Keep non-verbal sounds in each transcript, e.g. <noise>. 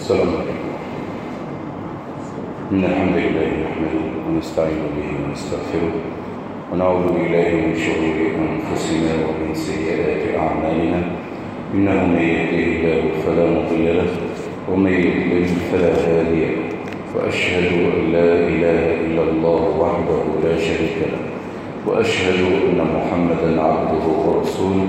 السلام عليكم. إن الحمد لله نحمده ونستعين به ونستغفره ونعوذ بالله من شرور أنفسنا ومن سيئات أعمالنا. إنه من يهده الله فلا مضل له ومن يضلل فلا هادي له. وأشهد أن لا إله إلا الله وحده لا شريك له. وأشهد أن محمدا عبده ورسوله.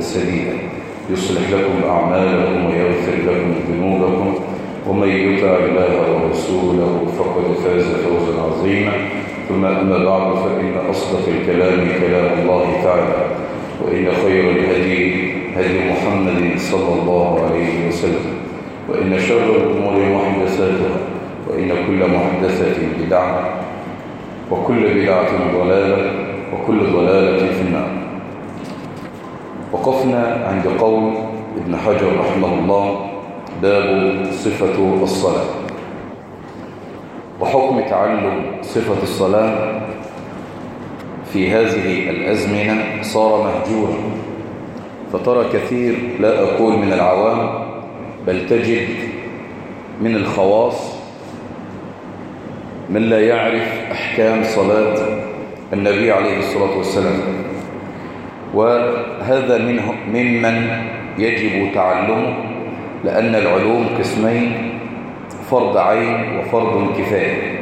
سديدا يصلح لكم أعمالكم ويغفر لكم ذنوبكم. ومن يطع الله ورسوله فقد فاز فوزا عظيما. ثم أما بعد فإن أصدق الكلام كلام الله تعالى وإن خير الهدي هدي محمد صلى الله عليه وسلم وإن شر الأمور محدثاتها وإن كل محدثة بدعة وكل بدعة ضلالة وكل ضلالة في النار. وقفنا عند قول ابن حجر رحمه الله باب صفة الصلاة. وحكم تعلم صفة الصلاة في هذه الأزمنة صار مهجورا. فترى كثير لا أقول من العوام بل تجد من الخواص من لا يعرف أحكام صلاة النبي عليه الصلاة والسلام. وهذا منه ممن يجب تعلمه لأن العلوم قسمين فرض عين وفرض كفاية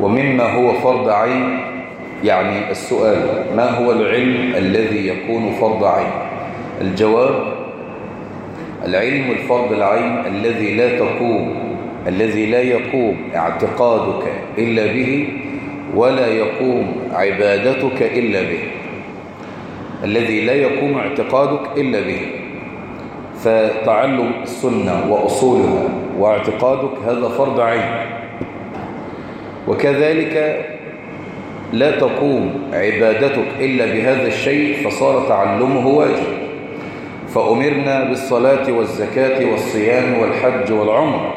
ومما هو فرض عين يعني السؤال ما هو العلم الذي يكون فرض عين؟ الجواب العلم الفرض العين الذي لا تقوم الذي لا يقوم اعتقادك إلا به ولا يقوم عبادتك إلا به. الذي لا يقوم اعتقادك إلا به. فتعلم السنة وأصولها واعتقادك هذا فرض عين. وكذلك لا تقوم عبادتك إلا بهذا الشيء فصار تعلمه واجب. فأمرنا بالصلاة والزكاة والصيام والحج والعمر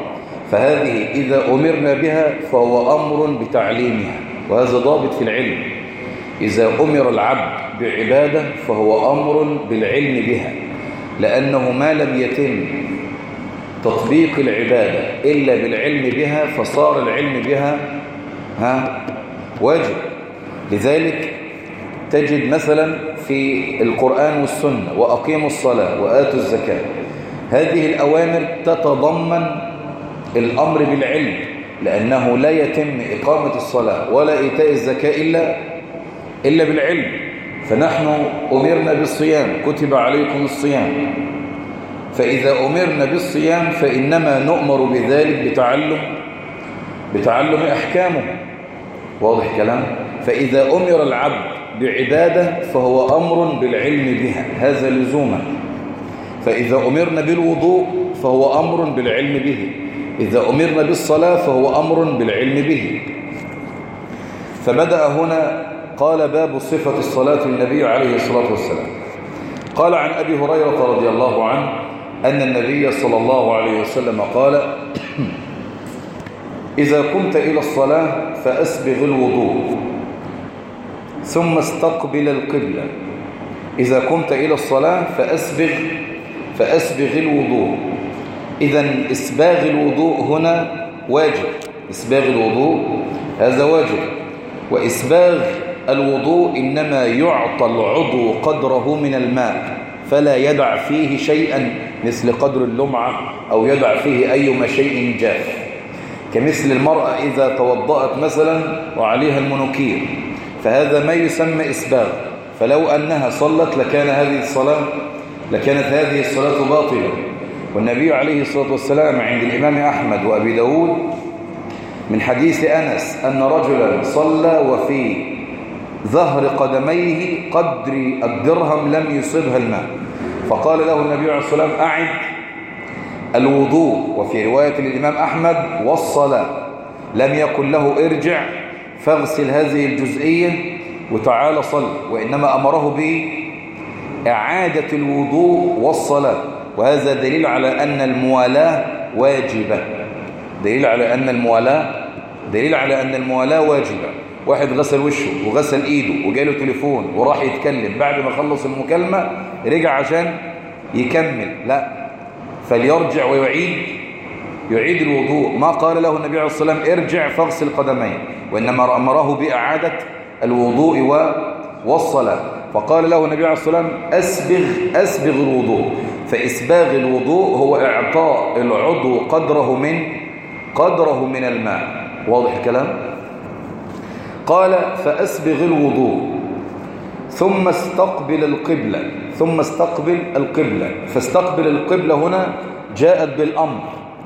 فهذه إذا أمرنا بها فهو أمر بتعليمها وهذا ضابط في العلم. إذا أمر العبد بعبادة فهو أمر بالعلم بها لأنه ما لم يتم تطبيق العبادة إلا بالعلم بها فصار العلم بها ها واجب. لذلك تجد مثلا في القرآن والسنة وأقيموا الصلاة وآتوا الزكاة هذه الأوامر تتضمن الأمر بالعلم لأنه لا يتم إقامة الصلاة ولا إيتاء الزكاة إلا, إلا بالعلم. فنحن أمرنا بالصيام كتب عليكم الصيام. فإذا أمرنا بالصيام فإنما نؤمر بذلك بتعلم بتعلم أحكامه. واضح كلام؟ فإذا أمر العبد بعبادة فهو أمر بالعلم بها هذا لزوما. فإذا أمرنا بالوضوء فهو أمر بالعلم به. إذا أمرنا بالصلاة فهو أمر بالعلم به. فبدأ هنا قال باب صفة الصلاة النبي عليه الصلاة والسلام. قال عن أبي هريرة رضي الله عنه أن النبي صلى الله عليه وسلم قال إذا قمت إلى الصلاة فأسبغ الوضوء ثم استقبل القبلة. إذا قمت إلى الصلاة فأسبغ فأسبغ الوضوء. إذا إسباغ الوضوء هنا واجب إسباغ الوضوء هذا واجب. وإسباغ الوضوء إنما يعطى العضو قدره من الماء فلا يدع فيه شيئا مثل قدر اللمعة أو يدع فيه أيما شيء جاف. كمثل المرأة إذا توضأت مثلا وعليها المنوكير فهذا ما يسمى إسباغ. فلو أنها صلت لكان هذه الصلاة لكانت هذه الصلاة باطلة. والنبي عليه الصلاة والسلام عند الإمام أحمد وأبي داود من حديث أنس أن رجلا صلى وفي ظهر قدميه قدر الدرهم لم يصبها الماء. فقال له النبي عليه الصلاة والسلام أعد الوضوء. وفي رواية الإمام أحمد والصلاة. لم يكن له ارجع فاغسل هذه الجزئية وتعالى صل وإنما أمره بإعادة الوضوء والصلاة. وهذا دليل على أن الموالاة واجبة. دليل على أن الموالاة دليل على أن الموالاة واجبة. واحد غسل وشه وغسل إيده وجاله تليفون وراح يتكلم. بعد ما خلص المكالمة رجع عشان يكمل. لا. فليرجع ويعيد يعيد الوضوء. ما قال له النبي عليه الصلاة والسلام ارجع فاغسل قدمين وإنما أمره بإعادة الوضوء والصلاة. فقال له النبي عليه الصلاة والسلام أسبغ, أسبغ الوضوء. فإسباغ الوضوء هو إعطاء العضو قدره من قدره من الماء. واضح الكلام؟ قال فأسبغ الوضوء ثم استقبل القبلة ثم استقبل القبلة فاستقبل القبلة هنا جاءت بالأمر.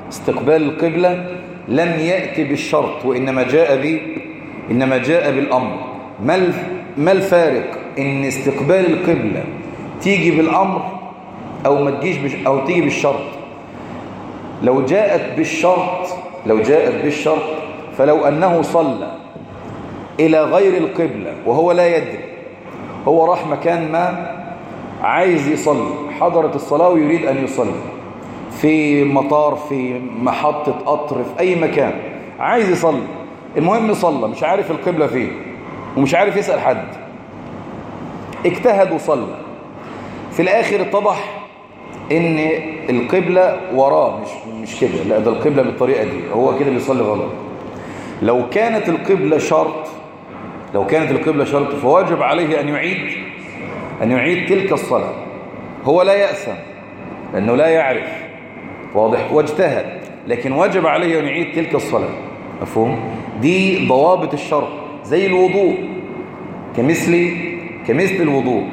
استقبال القبلة لم يأتي بالشرط وإنما جاء ب إنما جاء بالأمر. ما الفارق إن استقبال القبلة تيجي بالأمر أو ما تجيش أو تيجي بالشرط؟ لو جاءت بالشرط لو جاءت بالشرط فلو أنه صلى إلى غير القبلة وهو لا يدري. هو راح مكان ما عايز يصلي حضرت الصلاة ويريد أن يصلي. في مطار في محطة قطر في أي مكان عايز يصلي. المهم صلى مش عارف القبلة فين ومش عارف يسأل حد. اجتهد وصلى. في الآخر اتضح إن القبلة وراه مش مش كده لا ده القبلة بالطريقة دي هو كده بيصلي غلط. لو كانت القبلة شرط لو كانت القبلة شرط فواجب عليه أن يعيد أن يعيد تلك الصلاة. هو لا يأسم لأنه لا يعرف. واضح؟ واجتهد لكن وجب عليه أن يعيد تلك الصلاة. مفهوم؟ دي ضوابط الشرط زي الوضوء كمثل كمثل الوضوء.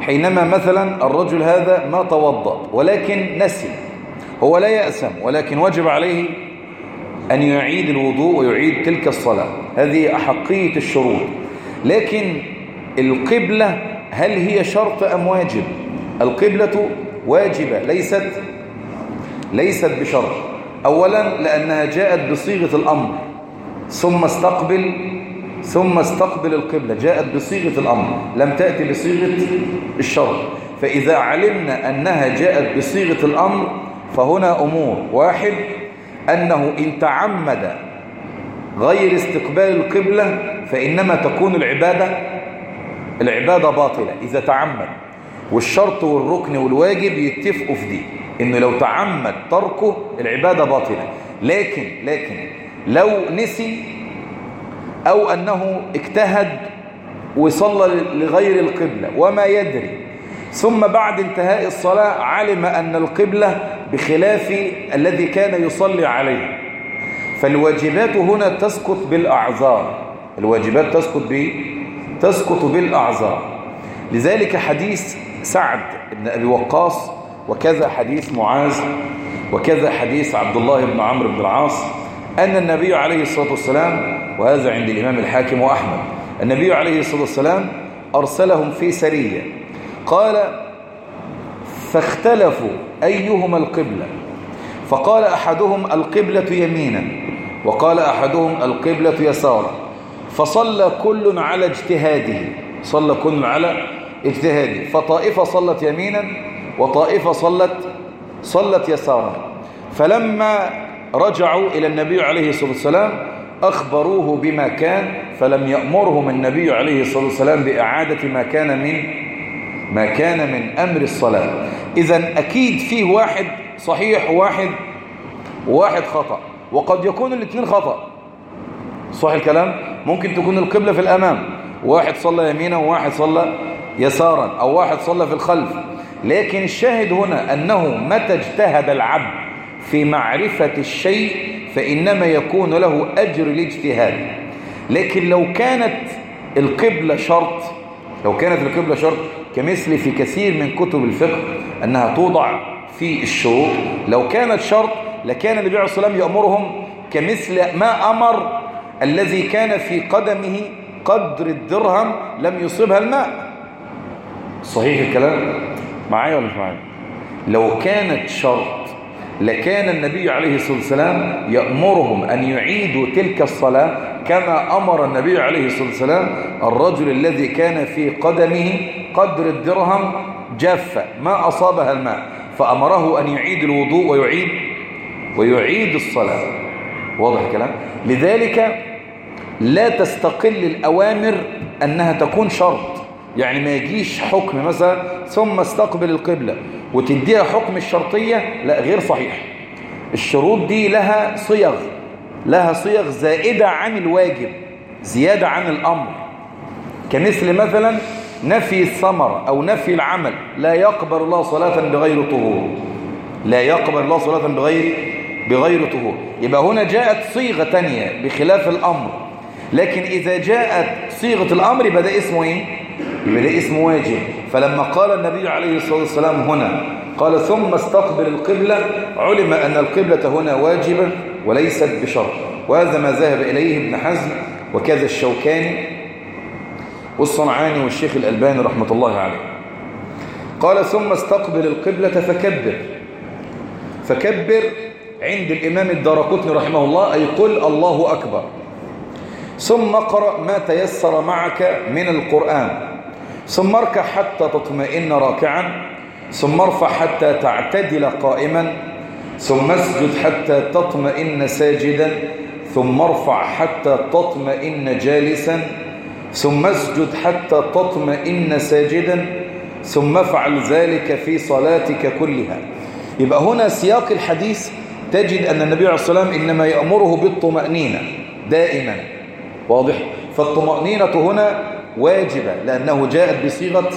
حينما مثلا الرجل هذا ما توضأ ولكن نسي. هو لا يأسم ولكن وجب عليه أن يعيد الوضوء ويعيد تلك الصلاة. هذه أحقية الشروط. لكن القبلة هل هي شرط أم واجب؟ القبلة واجبة ليست ليست بشرط. أولا لأنها جاءت بصيغة الأمر. ثم استقبل ثم استقبل القبلة. جاءت بصيغة الأمر. لم تأتي بصيغة الشرط. فإذا علمنا أنها جاءت بصيغة الأمر فهنا أمور. واحد أنه إن تعمد غير استقبال القبلة فإنما تكون العبادة العبادة باطلة إذا تعمد. والشرط والركن والواجب يتفقوا في دي إنه لو تعمد تركه العبادة باطلة. لكن لكن لو نسي أو أنه اجتهد وصلى لغير القبلة وما يدري. ثم بعد انتهاء الصلاة علم أن القبلة بخلاف الذي كان يصلي عليه. فالواجبات هنا تسقط بالأعذار. الواجبات تسقط ب تسقط بالأعذار. لذلك حديث سعد بن أبي وقاص وكذا حديث معاذ وكذا حديث عبد الله بن عمرو بن العاص أن النبي عليه الصلاة والسلام وهذا عند الإمام الحاكم وأحمد النبي عليه الصلاة والسلام أرسلهم في سرية. قال فاختلفوا أيهما القبلة؟ فقال أحدهم القبلة يمينا. وقال أحدهم القبلة يسارا فصلى كل على اجتهاده صلى كل على اجتهاده فطائفة صلت يمينا وطائفة صلت صلت يسارا. فلما رجعوا إلى النبي عليه الصلاة والسلام أخبروه بما كان فلم يأمرهم النبي عليه الصلاة والسلام بإعادة ما كان من ما كان من أمر الصلاة. إذا أكيد فيه واحد صحيح واحد وواحد خطأ. وقد يكون الاثنين خطأ. صح الكلام؟ ممكن تكون القبلة في الأمام. واحد صلى يمينا وواحد صلى يسارا أو واحد صلى في الخلف. لكن الشاهد هنا أنه متى اجتهد العبد في معرفة الشيء فإنما يكون له أجر الاجتهاد. لكن لو كانت القبلة شرط لو كانت القبلة شرط كمثل في كثير من كتب الفقه أنها توضع في الشروط لو كانت شرط لكان النبي عليه الصلاة والسلام يأمرهم كمثل ما أمر الذي كان في قدمه قدر الدرهم لم يصيبها الماء. صحيح الكلام؟ معايا ولا مش معايا؟ لو كانت شرط لكان النبي عليه الصلاة والسلام يأمرهم أن يعيدوا تلك الصلاة كما أمر النبي عليه الصلاة والسلام الرجل الذي كان في قدمه قدر الدرهم جافة ما أصابها الماء فأمره أن يعيد الوضوء ويعيد ويعيد الصلاة. واضح الكلام؟ لذلك لا تستقل الأوامر أنها تكون شرط. يعني ما يجيش حكم مثلا ثم استقبل القبلة وتديها حكم الشرطية لا غير صحيح. الشروط دي لها صيغ لها صيغ زائدة عن الواجب زيادة عن الأمر. كمثل مثلا نفي الثمرة أو نفي العمل لا يقبل الله صلاة بغير طهور. لا يقبل الله صلاة بغير بغير طهور. يبقى هنا جاءت صيغة تانية بخلاف الأمر. لكن إذا جاءت صيغة الأمر يبقى ده اسمه إيه؟ يبقى ده اسمه واجب. فلما قال النبي عليه الصلاة والسلام هنا قال ثم استقبل القبلة علم أن القبلة هنا واجبة وليست بشرط. وهذا ما ذهب إليه ابن حزم وكذا الشوكاني والصنعاني والشيخ الألباني رحمة الله عليه. قال ثم استقبل القبلة فكبر. فكبر عند الإمام الدارقطني رحمه الله أي قل الله أكبر. ثم اقرأ ما تيسر معك من القرآن. ثم اركع حتى تطمئن راكعا. ثم ارفع حتى تعتدل قائما. ثم اسجد حتى تطمئن ساجدا. ثم ارفع حتى تطمئن جالسا. ثم اسجد حتى تطمئن ساجدا. ثم افعل ذلك في صلاتك كلها. يبقى هنا سياق الحديث تجد أن النبي عليه الصلاة والسلام إنما يأمره بالطمأنينة دائما. واضح؟ فالطمأنينة هنا واجبة لأنه جاءت بصيغة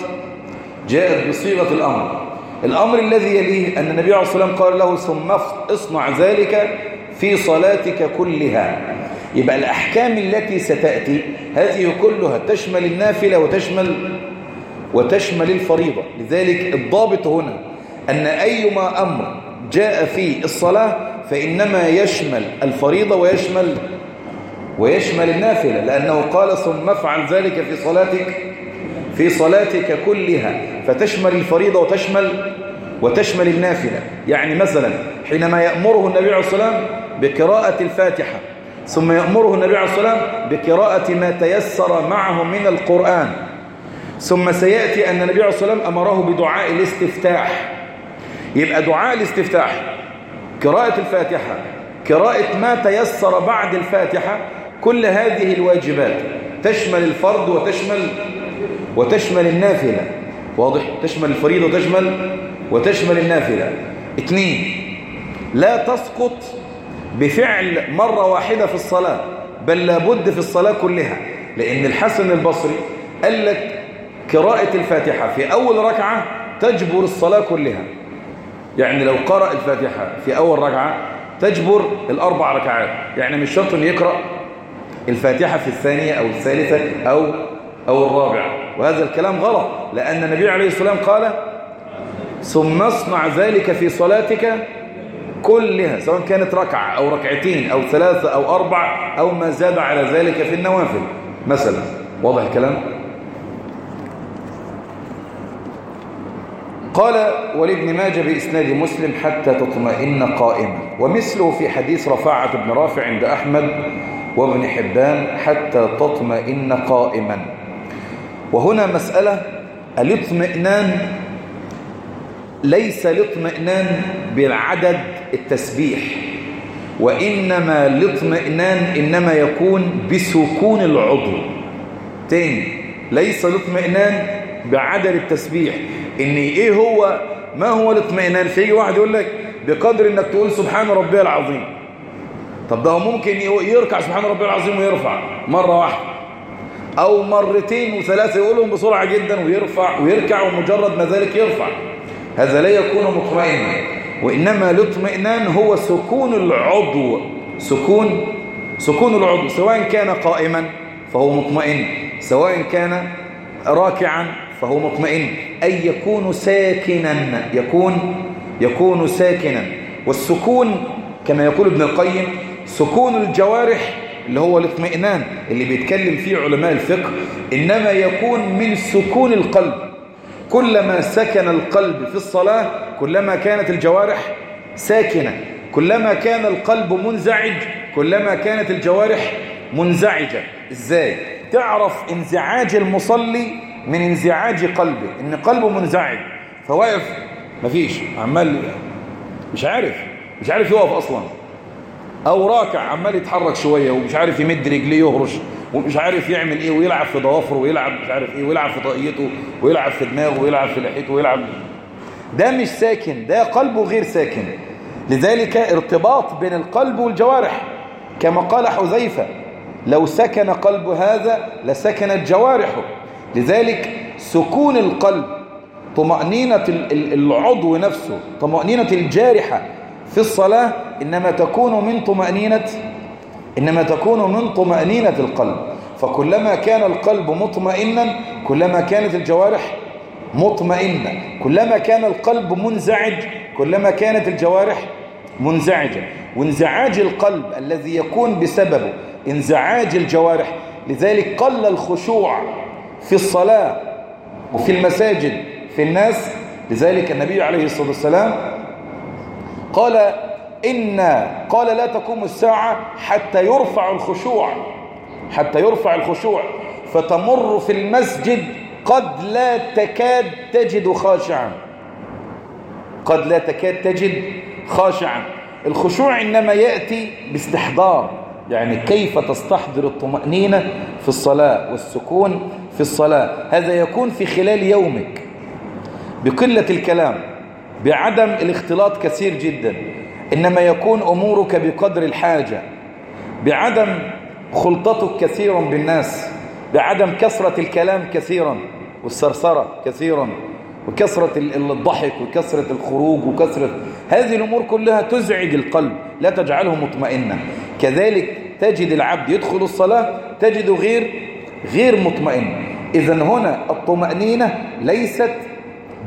جاءت بصيغة الأمر. الأمر الذي يليه أن النبي عليه الصلاة والسلام قال له ثم اصنع ذلك في صلاتك كلها. يبقى الأحكام التي ستأتي هذه كلها تشمل النافلة وتشمل وتشمل الفريضة. لذلك الضابط هنا أن أيما أمر جاء في الصلاة فإنما يشمل الفريضة ويشمل ويشمل النافلة لأنه قال ثم افعل ذلك في صلاتك في صلاتك كلها فتشمل الفريضة وتشمل وتشمل النافلة. يعني مثلا حينما يأمره النبي عليه الصلاة بقراءة الفاتحة ثم يأمره النبي عليه الصلاة بقراءة ما تيسر معه من القرآن ثم سيأتي أن النبي عليه الصلاة أمره بدعاء الاستفتاح. يبقى دعاء الاستفتاح قراءة الفاتحة قراءة ما تيسر بعد الفاتحة كل هذه الواجبات تشمل الفرض وتشمل وتشمل النافلة. واضح؟ تشمل الفريضة وتشمل وتشمل النافلة. اثنين لا تسقط بفعل مرة واحدة في الصلاة بل لابد في الصلاة كلها لأن الحسن البصري قال لك قراءة الفاتحة في أول ركعة تجبر الصلاة كلها. يعني لو قرأ الفاتحة في أول ركعة تجبر الأربع ركعات. يعني مش شرط أن يقرأ الفاتحة في الثانية أو الثالثة أو أو الرابعة. وهذا الكلام غلط لأن النبي عليه والسلام قال ثم اصنع ذلك في صلاتك كلها. سواء كانت ركعة أو ركعتين أو ثلاثة أو أربع أو ما زاد على ذلك في النوافل. مثلا واضح الكلام؟ قال ولابن ماجه بإسناد مسلم حتى تطمئن قائما ومثله في حديث رفاعة بن رافع عند أحمد وابن حبان حتى تطمئن قائما. وهنا مسألة الاطمئنان ليس الاطمئنان بالعدد التسبيح وإنما الاطمئنان إنما يكون بسكون العضو. تاني ليس الاطمئنان بعدد التسبيح. إن إيه هو؟ ما هو الاطمئنان؟ فيجي واحد يقول لك بقدر إنك تقول سبحان ربي العظيم. طب ده ممكن يركع سبحان ربي العظيم ويرفع مرة واحدة. أو مرتين وثلاثة يقولهم بسرعة جدا ويرفع ويركع ومجرد ما ذلك يرفع. هذا لا يكون مطمئنا. وإنما الاطمئنان هو سكون العضو. سكون سكون العضو. سواء كان قائما فهو مطمئن. سواء كان راكعا فهو مطمئن. أي يكون ساكنا يكون يكون ساكنا. والسكون كما يقول ابن القيم سكون الجوارح اللي هو الاطمئنان اللي بيتكلم فيه علماء الفقه إنما يكون من سكون القلب. كلما سكن القلب في الصلاة كلما كانت الجوارح ساكنة. كلما كان القلب منزعج كلما كانت الجوارح منزعجة. إزاي؟ تعرف انزعاج المصلي من انزعاج قلبه إن قلبه منزعج. فواقف مفيش. عمال مش عارف مش عارف يقف أصلا. أو راكع عمال يتحرك شوية ومش عارف يمد رجليه يهرش ومش عارف يعمل إيه ويلعب في ضوافره ويلعب مش عارف إيه ويلعب في طاقيته ويلعب في دماغه ويلعب في لحيته ويلعب. ده مش ساكن ده قلبه غير ساكن. لذلك ارتباط بين القلب والجوارح. كما قال حذيفة لو سكن قلب هذا لسكنت جوارحه. لذلك سكون القلب طمأنينة العضو نفسه طمأنينة الجارحة في الصلاة إنما تكون من طمأنينة إنما تكون من طمأنينة القلب. فكلما كان القلب مطمئنا كلما كانت الجوارح مطمئنة كلما كان القلب منزعج كلما كانت الجوارح منزعجة. وانزعاج القلب الذي يكون بسببه انزعاج الجوارح لذلك قل الخشوع. في الصلاة وفي المساجد في الناس. لذلك النبي عليه الصلاة والسلام قال إن قال لا تقوم الساعة حتى يرفع الخشوع حتى يرفع الخشوع. فتمر في المسجد قد لا تكاد تجد خاشعا قد لا تكاد تجد خاشعا. الخشوع إنما يأتي باستحضار يعني كيف تستحضر الطمأنينة في الصلاة والسكون في الصلاة؟ هذا يكون في خلال يومك. بقلة الكلام بعدم الاختلاط كثير جدا. إنما يكون أمورك بقدر الحاجة. بعدم خلطتك كثيرا بالناس. بعدم كثرة الكلام كثيرا. والسرسرة كثيرا. وكثرة الضحك وكثرة الخروج وكثرة هذه الأمور كلها تزعج القلب لا تجعله مطمئنا كذلك تجد العبد يدخل الصلاة تجد غير غير مطمئن. إذا هنا الطمأنينة ليست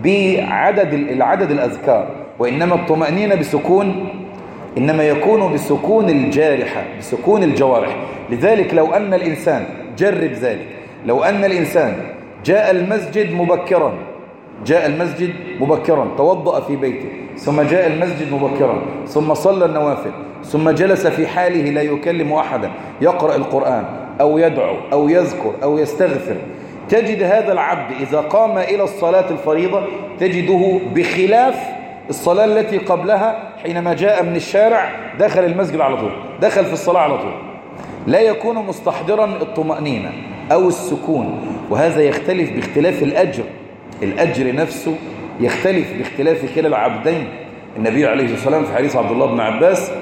بعدد العدد الأذكار وإنما الطمأنينة بسكون إنما يكون بسكون الجارحة بسكون الجوارح. لذلك لو أن الإنسان جرب ذلك لو أن الإنسان جاء المسجد مبكرا جاء المسجد مبكرا توضأ في بيته ثم جاء المسجد مبكرا ثم صلى النوافل ثم جلس في حاله لا يكلم أحدا يقرأ القرآن أو يدعو أو يذكر أو يستغفر. تجد هذا العبد إذا قام إلى الصلاة الفريضة تجده بخلاف الصلاة التي قبلها حينما جاء من الشارع دخل المسجد على طول دخل في الصلاة على طول. لا يكون مستحضرا الطمأنينة أو السكون وهذا يختلف باختلاف الأجر. الأجر نفسه يختلف باختلاف كلا العبدين النبي عليه الصلاة والسلام في حديث عبد الله بن عباس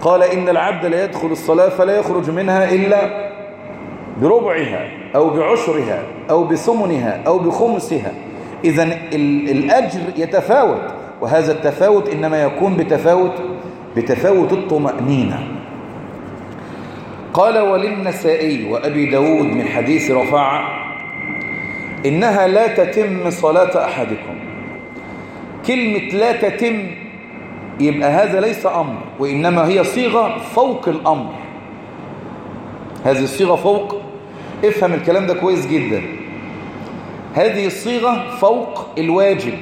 قال إن العبد لا يدخل الصلاة فلا يخرج منها إلا بربعها أو بعشرها أو بثمنها أو بخمسها. إذا الأجر يتفاوت وهذا التفاوت إنما يكون بتفاوت بتفاوت الطمأنينة. قال وللنسائي وأبي داود من حديث رفاعة إنها لا تتم صلاة أحدكم. كلمة لا تتم يبقى هذا ليس أمر وإنما هي صيغة فوق الأمر. هذه الصيغة فوق افهم الكلام ده كويس جدا. هذه الصيغة فوق الواجب.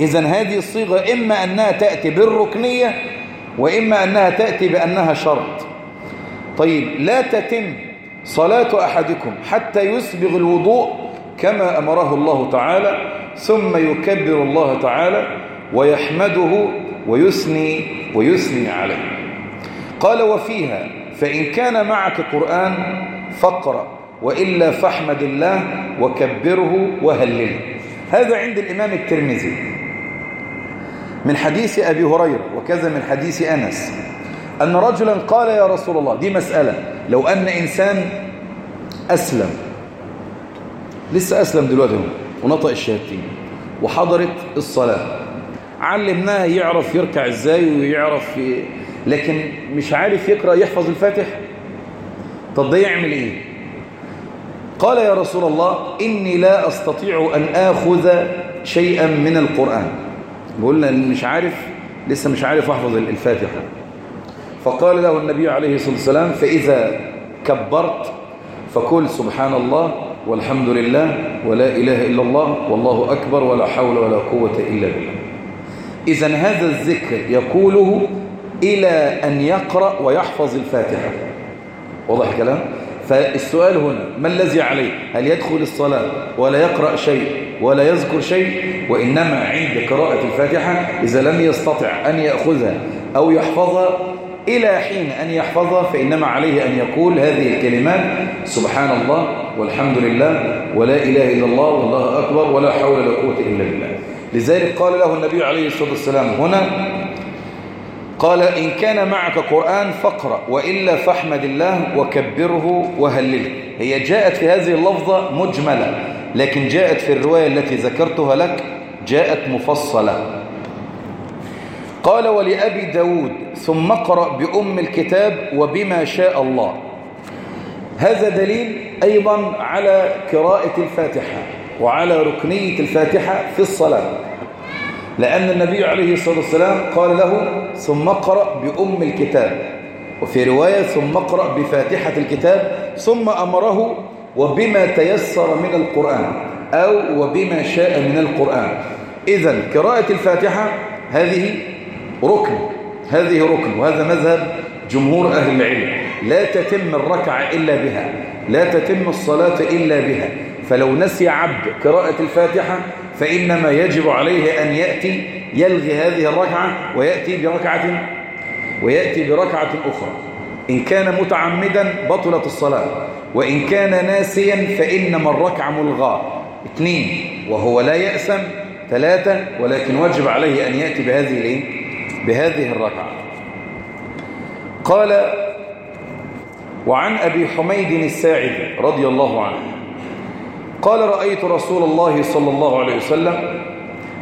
إذا هذه الصيغة إما أنها تأتي بالركنية وإما أنها تأتي بأنها شرط. طيب لا تتم صلاة أحدكم حتى يسبغ الوضوء كما أمره الله تعالى ثم يكبر الله تعالى ويحمده ويثني ويثني عليه. قال وفيها فإن كان معك قرآن فاقرأ وإلا فاحمد الله وكبره وهلله هذا عند الإمام الترمذي. من حديث أبي هريرة وكذا من حديث أنس. أن رجلا قال يا رسول الله دي مسألة لو أن إنسان أسلم لسه أسلم دلوقتي ونطق الشهادتين. وحضرت الصلاة. علمناه يعرف يركع إزاي ويعرف. لكن مش عارف يقرأ يحفظ الفاتح. طب ده يعمل إيه؟ قال يا رسول الله إني لا أستطيع أن آخذ شيئا من القرآن. بقولنا مش عارف لسه مش عارف أحفظ الفاتحة. فقال له النبي عليه الصلاة والسلام فإذا كبرت فقل سبحان الله والحمد لله ولا إله إلا الله والله أكبر ولا حول ولا قوة إلا بالله. إذا هذا الذكر يقوله إلى أن يقرأ ويحفظ الفاتحة. واضح الكلام؟ فالسؤال هنا ما الذي عليه؟ هل يدخل الصلاة ولا يقرأ شيء ولا يذكر شيء؟ وإنما عند قراءة الفاتحة إذا لم يستطع أن يأخذها أو يحفظها إلى حين أن يحفظها فإنما عليه أن يقول هذه الكلمات سبحان الله والحمد لله ولا إله إلا الله والله أكبر ولا حول ولا قوة إلا بالله. لذلك قال له النبي عليه الصلاة والسلام هنا قال إن كان معك قرآن فاقرأ وإلا فاحمد الله وكبره وهلله. هي جاءت في هذه اللفظة مجملة لكن جاءت في الرواية التي ذكرتها لك جاءت مفصلة. قال ولأبي داود ثم اقرأ بأم الكتاب وبما شاء الله. هذا دليل أيضا على قراءة الفاتحة وعلى ركنية الفاتحة في الصلاة. لأن النبي عليه الصلاة والسلام قال له ثم اقرأ بأم الكتاب. وفي رواية ثم اقرأ بفاتحة الكتاب ثم أمره وبما تيسر من القرآن أو وبما شاء من القرآن. إذا قراءة الفاتحة هذه ركن هذه ركن وهذا مذهب جمهور أهل العلم. لا تتم الركعة إلا بها لا تتم الصلاة إلا بها. فلو نسي عبد قراءة الفاتحة فإنما يجب عليه أن يأتي يلغي هذه الركعة ويأتي بركعة ويأتي بركعة أخرى. إن كان متعمدا بطلت الصلاة وإن كان ناسيا فإنما الركعة ملغاة اثنين وهو لا يأسم ثلاثة ولكن واجب عليه أن يأتي بهذه الإيه؟ بهذه الركعة. قال وعن أبي حميد الساعدي رضي الله عنه قال رأيت رسول الله صلى الله عليه وسلم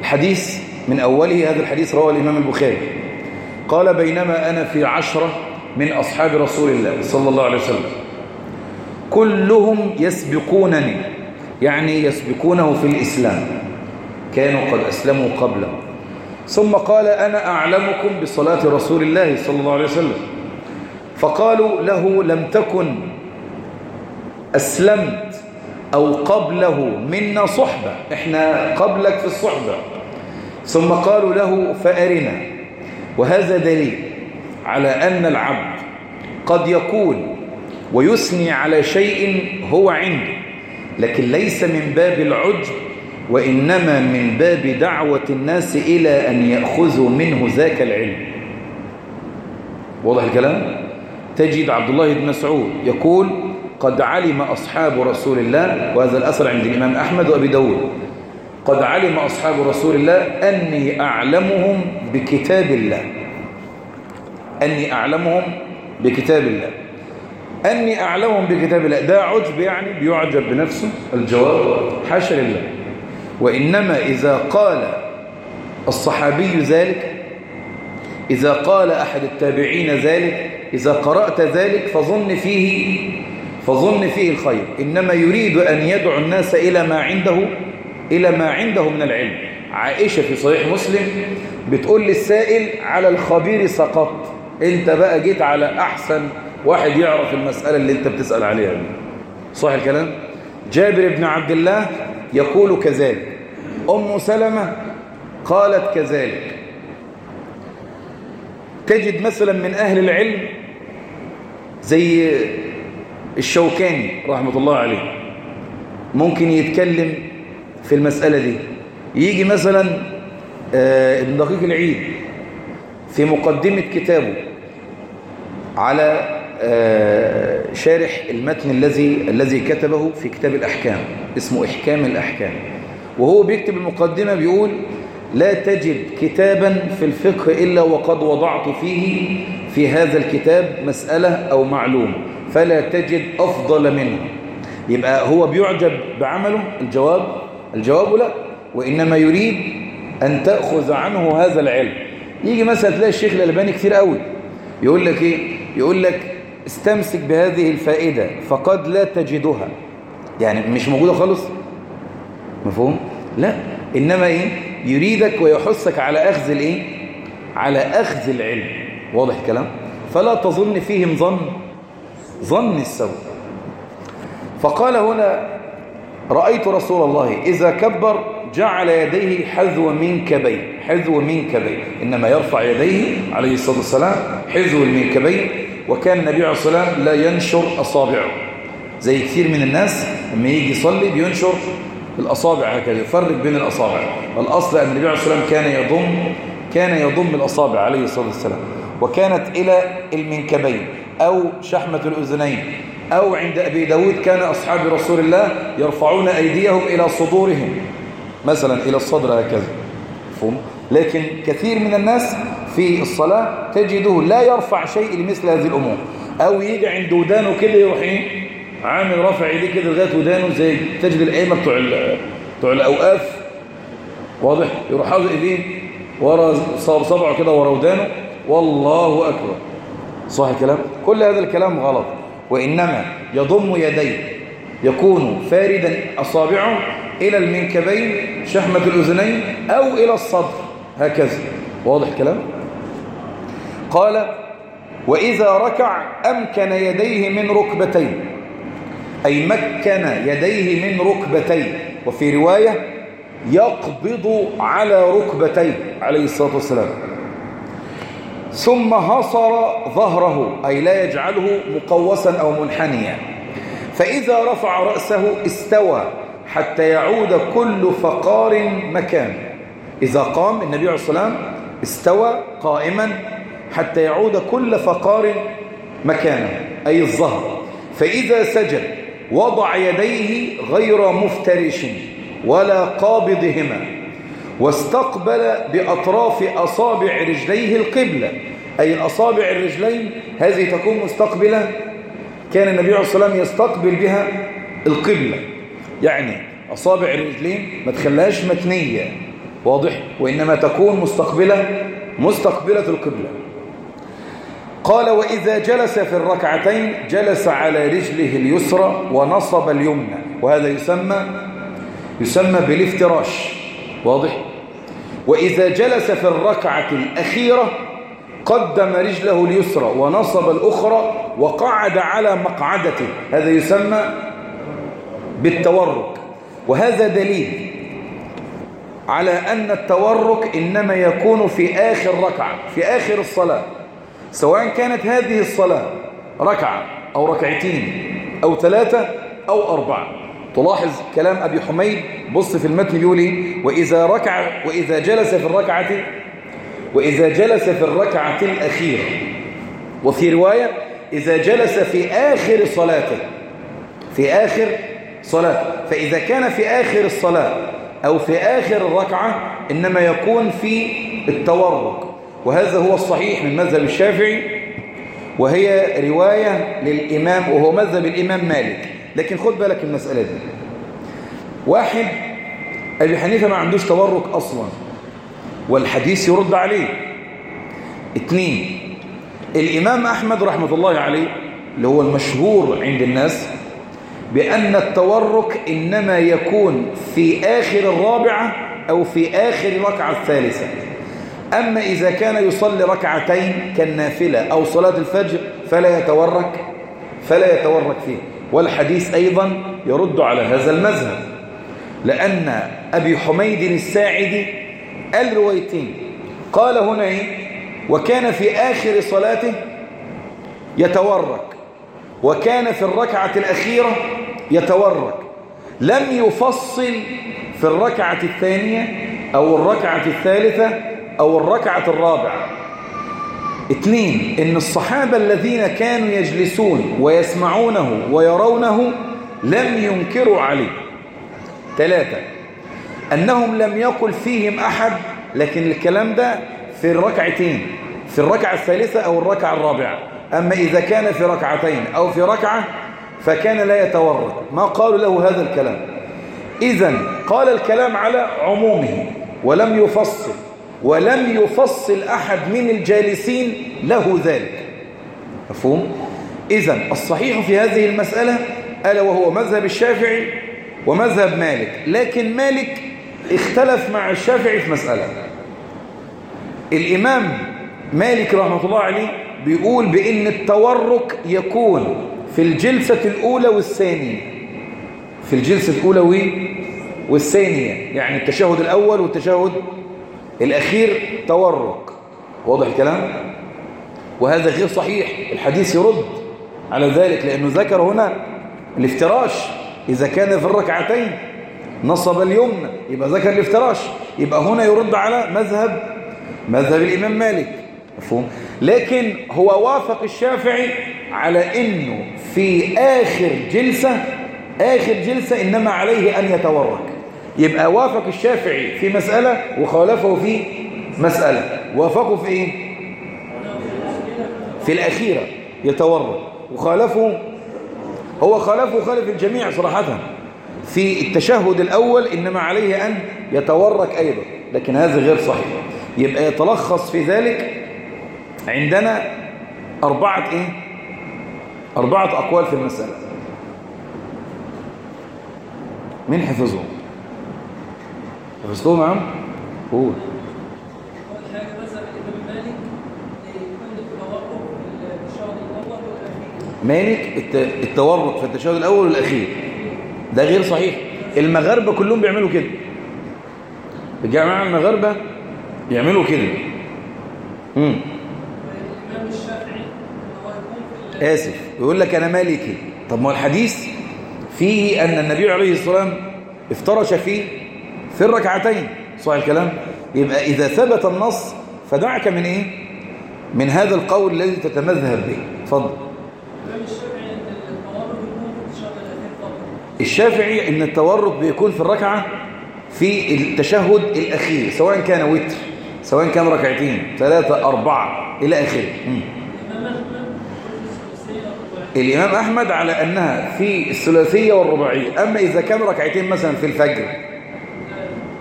الحديث من أوله هذا الحديث رواه الإمام البخاري. قال بينما أنا في عشرة من أصحاب رسول الله صلى الله عليه وسلم كلهم يسبقونني يعني يسبقونه في الإسلام كانوا قد أسلموا قبله. ثم قال أنا أعلمكم بصلاة رسول الله صلى الله عليه وسلم. فقالوا له لم تكن أسلمت أو قبله منا صحبة. إحنا قبلك في الصحبة. ثم قالوا له فأرنا. وهذا دليل على أن العبد قد يقول ويثني على شيء هو عنده لكن ليس من باب العجب وإنما من باب دعوة الناس إلى أن يأخذوا منه ذاك العلم. واضح الكلام؟ تجد عبد الله بن مسعود يقول قد علم أصحاب رسول الله وهذا الأثر عند الإمام أحمد وأبي داود. قد علم أصحاب رسول الله أني أعلمهم بكتاب الله. أني أعلمهم بكتاب الله. أني أعلمهم بكتاب الله. ده عجب يعني؟ بيعجب بنفسه؟ الجواب حاشا لله. وإنما إذا قال الصحابي ذلك إذا قال أحد التابعين ذلك إذا قرأت ذلك فظن فيه فظن فيه الخير. إنما يريد أن يدعو الناس إلى ما عنده إلى ما عنده من العلم. عائشة في صحيح مسلم بتقول للسائل على الخبير سقط أنت بقى جيت على أحسن واحد يعرف المسألة اللي أنت بتسأل عليها صح الكلام؟ جابر بن عبد الله يقول كذلك. أم سلمة قالت كذلك. تجد مثلا من أهل العلم زي الشوكاني رحمة الله عليه ممكن يتكلم في المسألة دي. يجي مثلا ابن دقيق العيد في مقدمة كتابه على شارح المتن الذي الذي كتبه في كتاب الأحكام اسمه إحكام الأحكام. وهو بيكتب المقدمة بيقول لا تجد كتابا في الفقه إلا وقد وضعت فيه في هذا الكتاب مسألة أو معلومة فلا تجد أفضل منه. يبقى هو بيعجب بعمله؟ الجواب؟ الجواب لا. وإنما يريد أن تأخذ عنه هذا العلم. يجي مثلا تلاقي الشيخ الألباني كتير قوي يقول لك إيه؟ يقول لك استمسك بهذه الفائدة فقد لا تجدها. يعني مش موجودة خالص؟ مفهوم؟ لا. إنما إيه؟ يريدك ويحثك على أخذ الإيه؟ على أخذ العلم. واضح الكلام؟ فلا تظن فيهم ظن. ظن السوء. فقال هنا رأيت رسول الله إذا كبر جعل يديه حذو منكبيه حذو منكبين إنما يرفع يديه عليه الصلاة والسلام حذو المنكبين وكان النبي عليه الصلاة والسلام لا ينشر أصابعه. زي كثير من الناس لما يجي يصلي بينشر الأصابع هكذا يفرق بين الأصابع. والأصل أن النبي عليه الصلاة والسلام كان يضم كان يضم الأصابع عليه الصلاة والسلام. وكانت إلى المنكبين أو شحمة الأذنين أو عند أبي داود كان أصحاب رسول الله يرفعون أيديهم إلى صدورهم مثلا إلى الصدر هكذا. فهم؟ لكن كثير من الناس في الصلاة تجده لا يرفع شيء لمثل هذه الأمور. أو يجي عند ودانه كده يروح إيه؟ عامل رافع إيديه كده لغاية ودانه زي تجد الائمه بتوع بتوع الأوقاف. واضح؟ يروح حاطط إيديه ورا صبعه كده ورا ودانه. والله أكبر. صح الكلام؟ كل هذا الكلام غلط. وإنما يضم يديه يكون فاردا أصابعه إلى المنكبين شحمة الأذنين أو إلى الصدر. هكذا. واضح الكلام؟ قال وإذا ركع أمكن يديه من ركبتين أي مكن يديه من ركبتيه وفي رواية يقبض على ركبتيه عليه الصلاة والسلام. ثم هصر ظهره أي لا يجعله مقوسا أو منحنيا. فإذا رفع رأسه استوى حتى يعود كل فقار مكان إذا قام النبي عليه الصلاة والسلام استوى قائما حتى يعود كل فقار مكانه أي الظهر. فإذا سجد وضع يديه غير مفترش ولا قابضهما واستقبل بأطراف أصابع رجليه القبلة. أي الأصابع الرجلين هذه تكون مستقبلة كان النبي عليه الصلاة والسلام يستقبل بها القبلة. يعني أصابع الرجلين ما تخليهاش متنية واضح؟ وإنما تكون مستقبلة مستقبلة القبلة. قال وإذا جلس في الركعتين جلس على رجله اليسرى ونصب اليمنى وهذا يسمى يسمى بالافتراش. واضح؟ وإذا جلس في الركعة الأخيرة قدم رجله اليسرى ونصب الأخرى وقعد على مقعدته هذا يسمى بالتورك. وهذا دليل على أن التورك إنما يكون في آخر ركعة في آخر الصلاة. سواء كانت هذه الصلاة ركعة أو ركعتين أو ثلاثة أو أربعة. تلاحظ كلام أبي حميد بص في المتن بيقول إيه؟ وإذا ركع وإذا جلس في الركعة وإذا جلس في الركعة الأخيرة. وفي رواية إذا جلس في آخر صلاته في آخر صلاة فإذا كان في آخر الصلاة أو في آخر الركعة إنما يكون في التورك وهذا هو الصحيح من مذهب الشافعي وهي رواية للإمام وهو مذهب الإمام مالك. لكن خد بالك المسألة دي. واحد أبي حنيفة ما عندوش تورك أصلا والحديث يرد عليه. اثنين الإمام أحمد رحمة الله عليه اللي هو المشهور عند الناس بأن التورك إنما يكون في آخر الرابعة أو في آخر ركعة الثالثة. أما إذا كان يصلي ركعتين كالنافلة أو صلاة الفجر فلا يتورك فلا يتورك فيه. والحديث أيضا يرد على هذا المذهب لأن أبي حميد الساعدي قال روايتين قال هنا وكان في آخر صلاته يتورك وكان في الركعة الأخيرة يتورك. لم يفصل في الركعة الثانية أو الركعة الثالثة أو الركعة الرابعة. اثنين إن الصحابة الذين كانوا يجلسون ويسمعونه ويرونه لم ينكروا عليه ثلاثة أنهم لم يقل فيهم أحد لكن الكلام ده في الركعتين في الركعة الثالثة أو الركعة الرابعة. أما إذا كان في ركعتين أو في ركعة فكان لا يتورط. ما قالوا له هذا الكلام؟ إذا قال الكلام على عمومه ولم يفصل. ولم يفصل أحد من الجالسين له ذلك. مفهوم؟ إذا الصحيح في هذه المسألة ألا وهو مذهب الشافعي ومذهب مالك لكن مالك اختلف مع الشافعي في مسألة. الإمام مالك رحمة الله عليه بيقول بأن التورك يكون في الجلسة الأولى والثانية. في الجلسة الأولى والثانية يعني التشهد الأول والتشهد الأخير تورك واضح الكلام؟ وهذا غير صحيح. الحديث يرد على ذلك لأنه ذكر هنا الافتراش. إذا كان في الركعتين نصب اليمنى يبقى ذكر الافتراش. يبقى هنا يرد على مذهب مذهب الإمام مالك. مفهوم؟ لكن هو وافق الشافعي على أنه في آخر جلسة آخر جلسة إنما عليه أن يتورك يبقى وافق الشافعي في مسألة وخالفه في مسألة وافقه في إيه؟ في الأخيرة يتورك وخالفه هو خالفه خالف الجميع صراحة في التشهد الأول إنما عليه أن يتورك أيضا لكن هذا غير صحيح يبقى يتلخص في ذلك عندنا أربعة إيه؟ أربعة أقوال في المسألة مين حفظهم؟ حفظتهم يا عم؟ قول. مالك؟ التورط في التشهد الأول والأخير. ده غير صحيح. المغاربة كلهم بيعملوا كده. الجماعة المغاربة بيعملوا كده. امم آسف. يقول لك أنا مالي كده طب ما الحديث فيه أن النبي عليه الصلاة والسلام افترش فيه في الركعتين. صح الكلام؟ يبقى إذا ثبت النص فدعك من إيه؟ من هذا القول الذي تتمذهب به. اتفضل. الشافعي إن التورط بيكون في الركعة في التشهد الأخير سواء كان وتر سواء كان ركعتين ثلاثة أربعة إلى آخره. الإمام أحمد على أنها في الثلاثية والرباعية أما إذا كان ركعتين مثلا في الفجر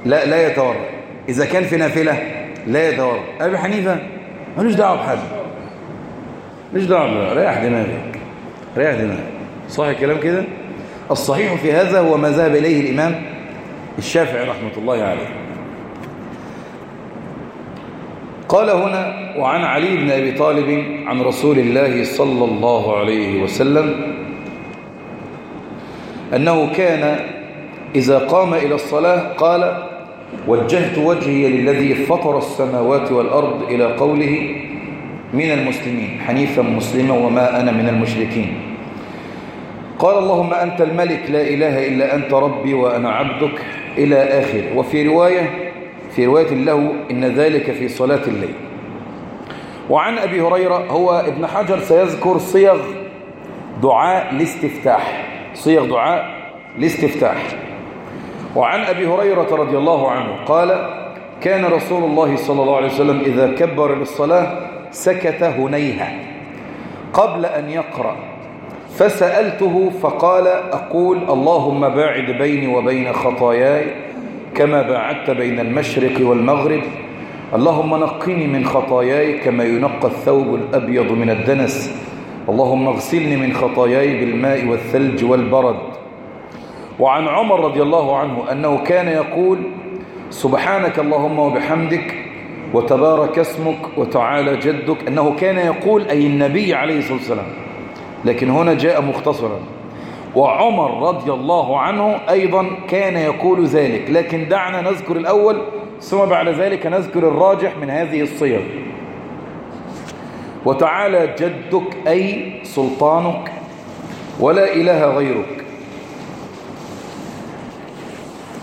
لا لا يتورط إذا كان في نافلة لا يتورط أبي حنيفة ملوش دعوة بحد. مش دعوة ريح دماغك. ريح دماغك. صح الكلام كده؟ الصحيح في هذا هو ما ذهب إليه الإمام الشافعي رحمة الله عليه. قال هنا وعن علي بن أبي طالب عن رسول الله صلى الله عليه وسلم أنه كان إذا قام إلى الصلاة قال وجهت وجهي للذي فطر السماوات والأرض إلى قوله من المسلمين حنيفا مسلما وما أنا من المشركين. قال اللهم أنت الملك لا إله إلا أنت ربي وأنا عبدك إلى آخر. وفي رواية في رواية له إن ذلك في صلاة الليل. وعن أبي هريرة هو ابن حجر سيذكر صيغ دعاء الاستفتاح صيغ دعاء الاستفتاح وعن أبي هريرة رضي الله عنه قال كان رسول الله صلى الله عليه وسلم إذا كبر للصلاة سكت هنيها قبل أن يقرأ فسألته فقال أقول اللهم باعد بيني وبين خطاياي كما باعدت بين المشرق والمغرب اللهم نقني من خطاياي كما ينقى الثوب الأبيض من الدنس اللهم اغسلني من خطاياي بالماء والثلج والبرد. وعن عمر رضي الله عنه أنه كان يقول سبحانك اللهم وبحمدك وتبارك اسمك وتعالى جدك أنه كان يقول أي النبي عليه الصلاة والسلام لكن هنا جاء مختصرا. وعمر رضي الله عنه أيضا كان يقول ذلك لكن دعنا نذكر الأول ثم بعد ذلك نذكر الراجح من هذه الصيغ. وتعالى جدك أي سلطانك ولا إله غيرك.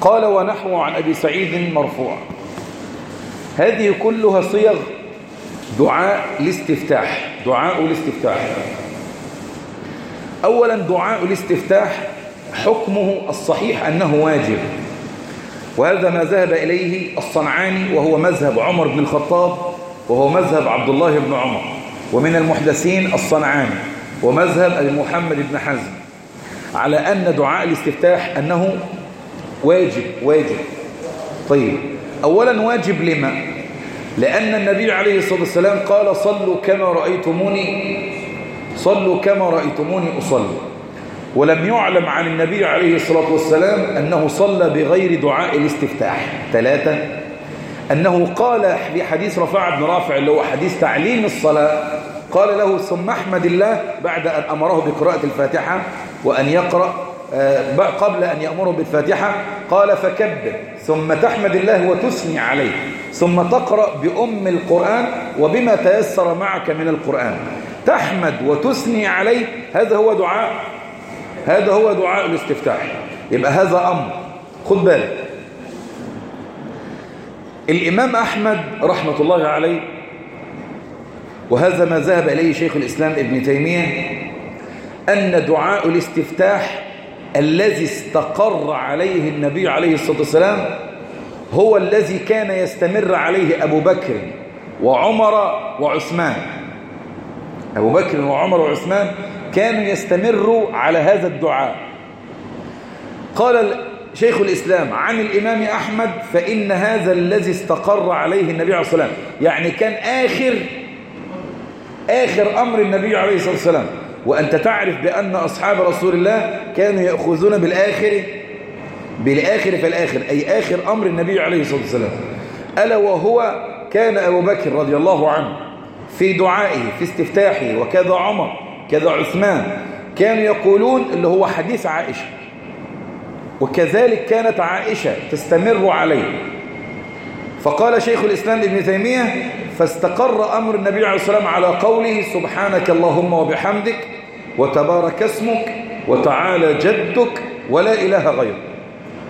قال ونحو عن أبي سعيد مرفوع هذه كلها صيغ دعاء الاستفتاح. دعاء الاستفتاح. أولا دعاء الاستفتاح حكمه الصحيح أنه واجب. وهذا ما ذهب إليه الصنعاني وهو مذهب عمر بن الخطاب وهو مذهب عبد الله بن عمر. ومن المحدثين الصنعاني ومذهب محمد بن حزم. على أن دعاء الاستفتاح أنه واجب واجب. طيب أولا واجب لما؟ لأن النبي عليه الصلاة والسلام قال صلوا كما رأيتموني صلوا كما رأيتموني أصلي. ولم يعلم عن النبي عليه الصلاة والسلام أنه صلى بغير دعاء الاستفتاح. ثلاثة أنه قال في حديث رفاعة بن رافع اللي هو حديث تعليم الصلاة قال له ثم احمد الله بعد أن أمره بقراءة الفاتحة وأن يقرأ قبل أن يأمره بالفاتحة قال فكبر ثم تحمد الله وتثني عليه ثم تقرأ بأم القرآن وبما تيسر معك من القرآن. تحمد وتثني عليه هذا هو دعاء هذا هو دعاء الاستفتاح. يبقى هذا أمر. خد بالك. الإمام أحمد رحمة الله عليه وهذا ما ذهب إليه شيخ الإسلام ابن تيمية أن دعاء الاستفتاح الذي استقر عليه النبي عليه الصلاة والسلام هو الذي كان يستمر عليه أبو بكر وعمر وعثمان. أبو بكر وعمر وعثمان كانوا يستمروا على هذا الدعاء. قال شيخ الإسلام عن الإمام أحمد فإن هذا الذي استقر عليه النبي عليه الصلاة والسلام يعني كان آخر آخر أمر النبي عليه الصلاة والسلام. وأنت تعرف بأن أصحاب رسول الله كانوا يأخذون بالآخر بالآخر فالآخر أي آخر أمر النبي عليه الصلاة والسلام. ألا وهو كان أبو بكر رضي الله عنه في دعائه في استفتاحه وكذا عمر كذا عثمان كانوا يقولون اللي هو حديث عائشة. وكذلك كانت عائشة تستمر عليه. فقال شيخ الإسلام ابن تيمية فاستقر أمر النبي عليه الصلاة والسلام على قوله سبحانك اللهم وبحمدك وتبارك اسمك وتعالى جدك ولا إله غيرك.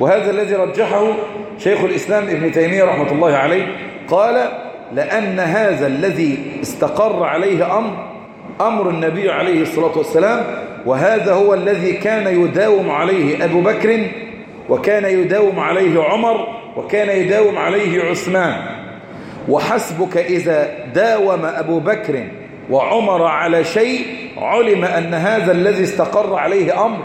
وهذا الذي رجحه شيخ الإسلام ابن تيمية رحمة الله عليه قال لأن هذا الذي استقر عليه أمر أمر النبي عليه الصلاة والسلام وهذا هو الذي كان يداوم عليه أبو بكر وكان يداوم عليه عمر وكان يداوم عليه عثمان. وحسبك إذا داوم أبو بكر وعمر على شيء علم أن هذا الذي استقر عليه أمر.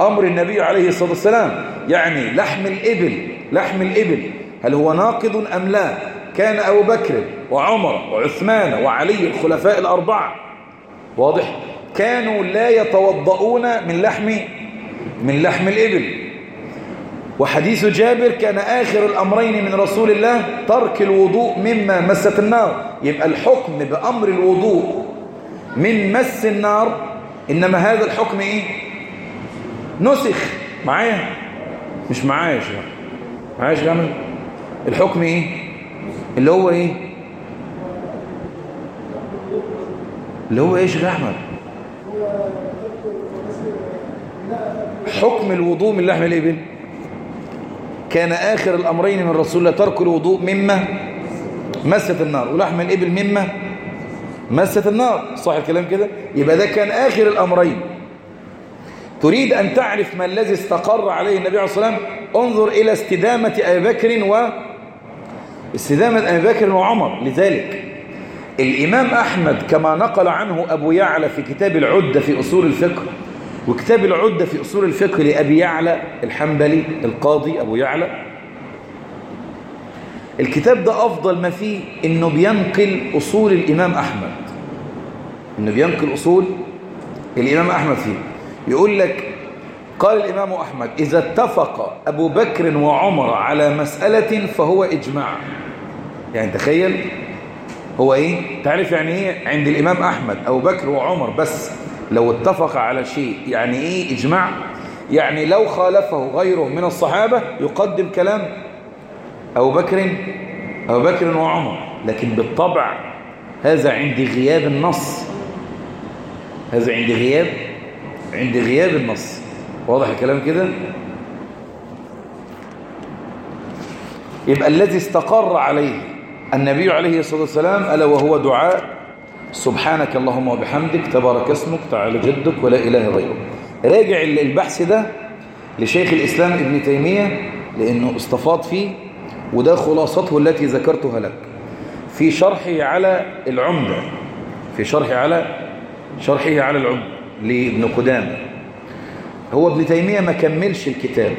أمر النبي عليه الصلاة والسلام. يعني لحم الإبل لحم الإبل. هل هو ناقض أم لا؟ كان أبو بكر وعمر وعثمان وعلي الخلفاء الأربعة. واضح؟ كانوا لا يتوضؤون من لحم من لحم الإبل. وحديث جابر كان آخر الأمرين من رسول الله ترك الوضوء مما مست النار. يبقى الحكم بأمر الوضوء من مس النار إنما هذا الحكم إيه؟ نسخ. معايا؟ مش معايا يا شباب معايا يا جمال الحكم إيه؟ اللي هو إيه؟ اللي هو إيش يا أحمد؟ حكم الوضوء من لحم الإبل. كان آخر الأمرين من رسول الله ترك الوضوء مما مست النار ولحم الإبل مما مست النار. صح الكلام كده؟ يبقى ده كان آخر الأمرين. تريد أن تعرف ما الذي استقر عليه النبي عليه الصلاة والسلام؟ انظر إلى استدامة أبي بكر و استدامة أبي بكر وعمر. لذلك الإمام أحمد كما نقل عنه أبو يعلى في كتاب العدة في أصول الفقه وكتاب العدة في أصول الفقه لأبي يعلى الحنبلي القاضي أبو يعلى. الكتاب ده أفضل ما فيه إنه بينقل أصول الإمام أحمد. إنه بينقل أصول الإمام أحمد فيه. يقول لك قال الإمام أحمد إذا اتفق أبو بكر وعمر على مسألة فهو إجماع. يعني تخيل هو إيه؟ تعرف يعني إيه؟ عند الإمام أحمد أبو بكر وعمر بس. لو اتفق على شيء يعني إيه إجماع؟ يعني لو خالفه غيره من الصحابة يقدم كلام أبو بكر أبو بكر وعمر لكن بالطبع هذا عند غياب النص. هذا عند غياب عند غياب النص. واضح الكلام كده؟ يبقى الذي استقر عليه النبي عليه الصلاة والسلام ألا وهو دعاء سبحانك اللهم وبحمدك تبارك اسمك تعالى جدك ولا إله غيرك. راجع البحث ده لشيخ الإسلام ابن تيمية لأنه استفاض فيه وده خلاصته التي ذكرتها لك. في شرحه على العمدة في شرحه على شرحه على العمدة لابن قدامة. هو ابن تيمية ما كملش الكتاب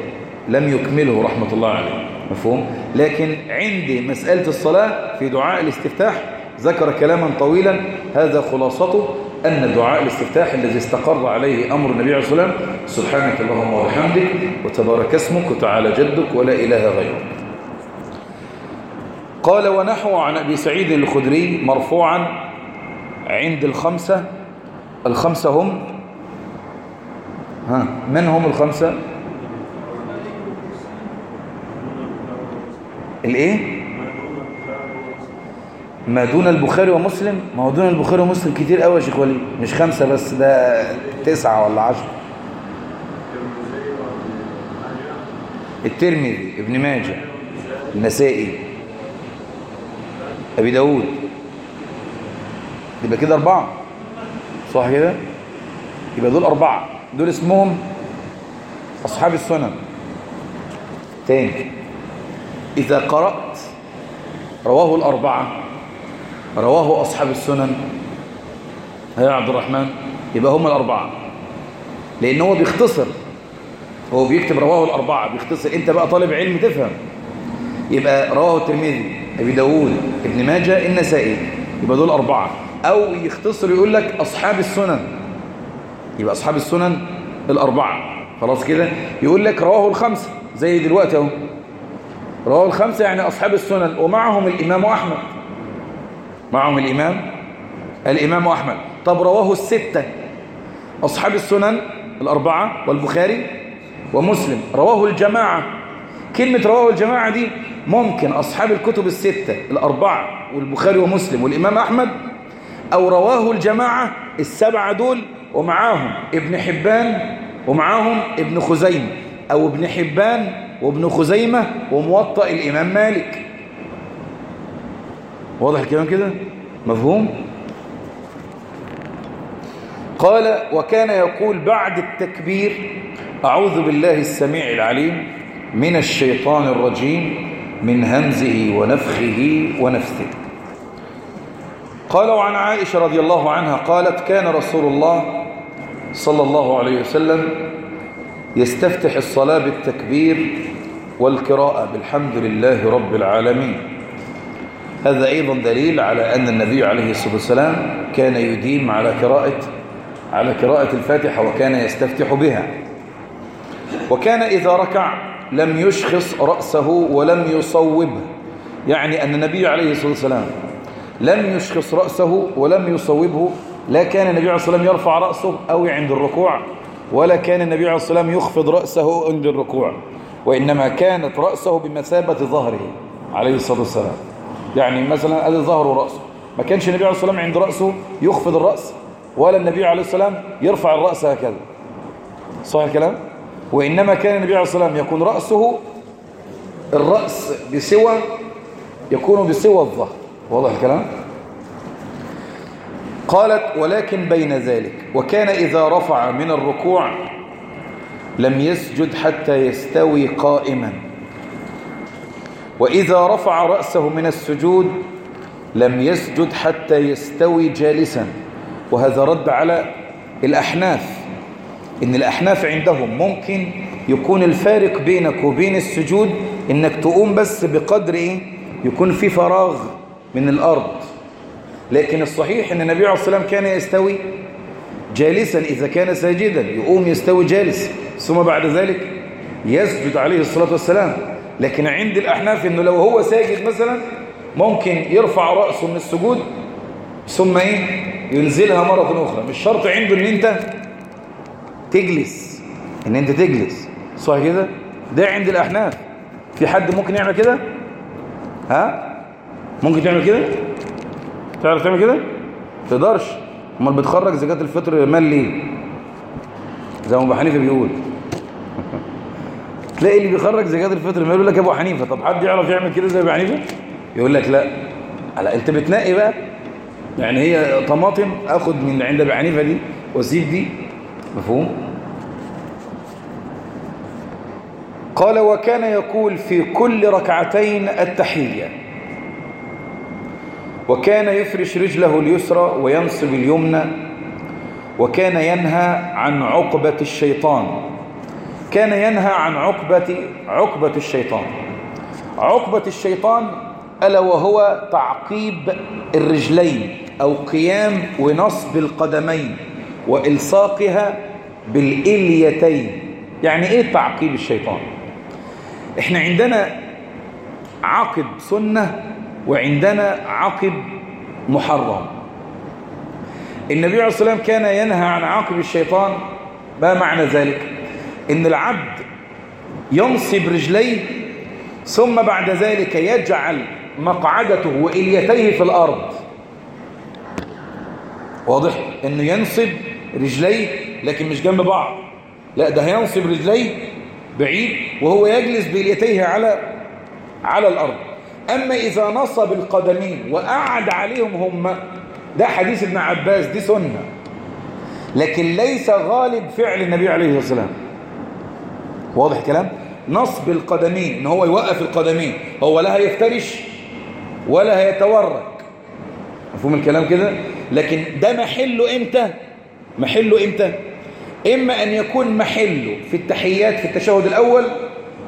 لم يكمله رحمة الله عليه. مفهوم؟ لكن عندي مسألة الصلاة في دعاء الاستفتاح ذكر كلاما طويلا هذا خلاصته أن دعاء الاستفتاح الذي استقر عليه أمر النبي عليه الصلاة والسلام سبحانك اللهم وبحمدك وتبارك اسمك وتعالى جدك ولا إله غيرك. قال ونحو عن أبي سعيد الخدري مرفوعا عند الخمسة الخمسة هم ها من هم الخمسة؟ الإيه؟ ما دون البخاري ومسلم؟ ما هو دون البخاري ومسلم كتير قوي يا شيخ وليد. مش خمسة بس ده تسعة ولا عشرة. الترمذي ابن ماجه النسائي أبي داود. يبقى كده أربعة. صح كده؟ يبقى دول أربعة. دول اسمهم أصحاب السنن. تاني. إذا قرأت رواه الأربعة. رواه أصحاب السنن. يا عبد الرحمن يبقى هم الأربعة. لأن هو بيختصر. هو بيكتب رواه الأربعة بيختصر. أنت بقى طالب علم تفهم. يبقى رواه الترمذي أبي داوود ابن ماجه النسائي. يبقى دول أربعة. أو يختصر يقول لك أصحاب السنن. يبقى أصحاب السنن الأربعة. خلاص كده؟ يقول لك رواه الخمسة زي دلوقتي أهو. رواه الخمسة يعني أصحاب السنن ومعهم الإمام أحمد. معهم الإمام الإمام أحمد. طب رواه الستة. أصحاب السنن الأربعة والبخاري ومسلم. رواه الجماعة. كلمة رواه الجماعة دي ممكن أصحاب الكتب الستة الأربعة والبخاري ومسلم والإمام أحمد أو رواه الجماعة السبعة دول ومعاهم ابن حبان ومعاهم ابن خزيمة أو ابن حبان وابن خزيمة وموطأ الإمام مالك. واضح الكلام كده؟ مفهوم؟ قال وكان يقول بعد التكبير أعوذ بالله السميع العليم من الشيطان الرجيم من همزه ونفخه ونفثه. قال وعن عائشة رضي الله عنها قالت كان رسول الله صلى الله عليه وسلم يستفتح الصلاة بالتكبير والقراءة. بالحمد لله رب العالمين. هذا أيضا دليل على أن النبي عليه الصلاة والسلام كان يديم على قراءة على قراءة الفاتحة وكان يستفتح بها. وكان إذا ركع لم يشخص رأسه ولم يصوبه. يعني أن النبي عليه الصلاة والسلام لم يشخص رأسه ولم يصوبه لا كان النبي عليه الصلاة والسلام يرفع رأسه أو عند الركوع ولا كان النبي عليه الصلاة والسلام يخفض رأسه عند الركوع وإنما كانت رأسه بمثابة ظهره عليه الصلاة والسلام. يعني مثلا أدي ظهره ورأسه. ما كانش النبي عليه الصلاة والسلام عند رأسه يخفض الرأس ولا النبي عليه والسلام يرفع الرأس هكذا. صح الكلام؟ وإنما كان النبي عليه الصلاة والسلام يكون رأسه الرأس بسوى يكون بسوى الظهر. واضح الكلام؟ قالت ولكن بين ذلك وكان إذا رفع من الركوع لم يسجد حتى يستوي قائما. وإذا رفع رأسه من السجود لم يسجد حتى يستوي جالسا. وهذا رد على الأحناف إن الأحناف عندهم ممكن يكون الفارق بينك وبين السجود إنك تقوم بس بقدر إيه؟ يكون في فراغ من الأرض. لكن الصحيح أن النبي عليه الصلاة والسلام كان يستوي جالسا إذا كان ساجدا يقوم يستوي جالس. ثم بعد ذلك يسجد عليه الصلاة والسلام. لكن عند الأحناف أنه لو هو ساجد مثلا ممكن يرفع رأسه من السجود ثم إيه؟ ينزلها مرة أخرى. مش شرط عنده أن أنت تجلس أن أنت تجلس. صح كده؟ ده عند الأحناف. في حد ممكن يعمل كده؟ ها؟ ممكن تعمل كده؟ تعرف تعمل كده؟ تقدرش. أمال بتخرج زكاة الفطر مال ليه؟ زي ما أبو حنيفة بيقول. <laughs> تلاقي اللي بيخرج زكاة الفطر مال يقول لك أبو حنيفة طب حد يعرف يعمل كده زي أبو حنيفة؟ يقول لك لا. على أنت بتنقي بقى؟ يعني هي طماطم آخد من عند أبو حنيفة دي وأسيب دي. مفهوم؟ قال وكان يقول في كل ركعتين التحية. وكان يفرش رجله اليسرى وينصب اليمنى. وكان ينهى عن عقبة الشيطان. كان ينهى عن عقبة عقبة الشيطان. عقبة الشيطان ألا وهو تعقيب الرجلين أو قيام ونصب القدمين وإلصاقها بالإليتين. يعني إيه تعقيب الشيطان؟ إحنا عندنا عقب سنة وعندنا عقب محرم. النبي عليه الصلاة والسلام كان ينهى عن عقب الشيطان. ما معنى ذلك؟ إن العبد ينصب رجليه ثم بعد ذلك يجعل مقعدته وإليتيه في الأرض. واضح؟ إنه ينصب رجليه لكن مش جنب بعض. لا ده هينصب رجليه بعيد وهو يجلس بإليتيه على على الأرض. أما إذا نصب القدمين وقعد عليهم هم ده حديث ابن عباس دي سنة. لكن ليس غالب فعل النبي عليه الصلاة والسلام. واضح الكلام نصب القدمين إن هو يوقف القدمين هو لا هيفترش ولا هيتورك. مفهوم الكلام كده؟ لكن ده محله إمتى؟ محله إمتى؟ إما أن يكون محله في التحيات في التشهد الأول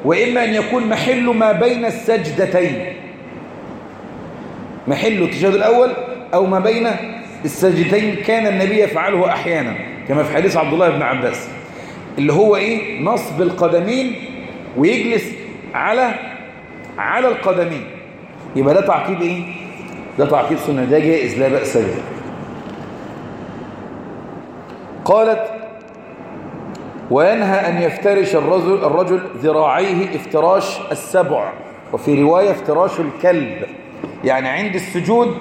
وإما أن يكون محله ما بين السجدتين. محله التشهد الأول أو ما بين السجدتين كان النبي يفعله أحيانا كما في حديث عبد الله بن عباس. اللي هو إيه؟ نصب القدمين ويجلس على على القدمين. يبقى ده تعقيد إيه؟ ده تعقيد سنة. ده جائز لا بأس به. قالت وينهى أن يفترش الرجل, الرجل ذراعيه افتراش السبع. وفي رواية افتراش الكلب. يعني عند السجود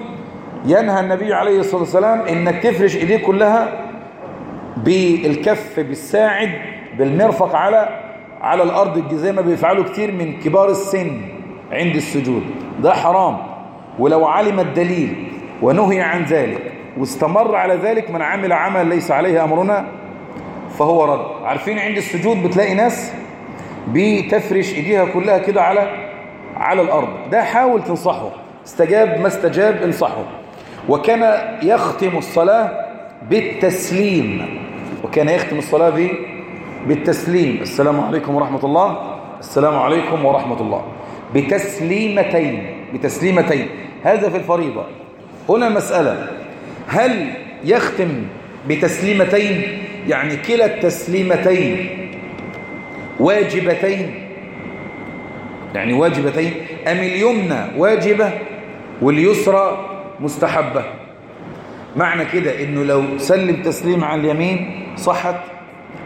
ينهى النبي عليه الصلاة والسلام إنك تفرش إيديك كلها بالكف بالساعد بالمرفق على على الأرض زي ما بيفعلوا كتير من كبار السن عند السجود. ده حرام. ولو علم الدليل ونهي عن ذلك واستمر على ذلك من عمل عمل ليس عليه أمرنا فهو رد. عارفين عند السجود بتلاقي ناس بتفرش إيديها كلها كده على على الأرض. ده حاول تنصحه. استجاب ما استجاب انصحه. وكان يختم الصلاة بالتسليم. وكان يختم الصلاة بالتسليم. السلام عليكم ورحمة الله. السلام عليكم ورحمة الله. بتسليمتين. بتسليمتين. هذا في الفريضة. هنا مسألة. هل يختم بتسليمتين؟ يعني كلا التسليمتين واجبتين؟ يعني واجبتين. أم اليمنى واجبة واليسرى مستحبة؟ معنى كده إنه لو سلم تسليم على اليمين صحت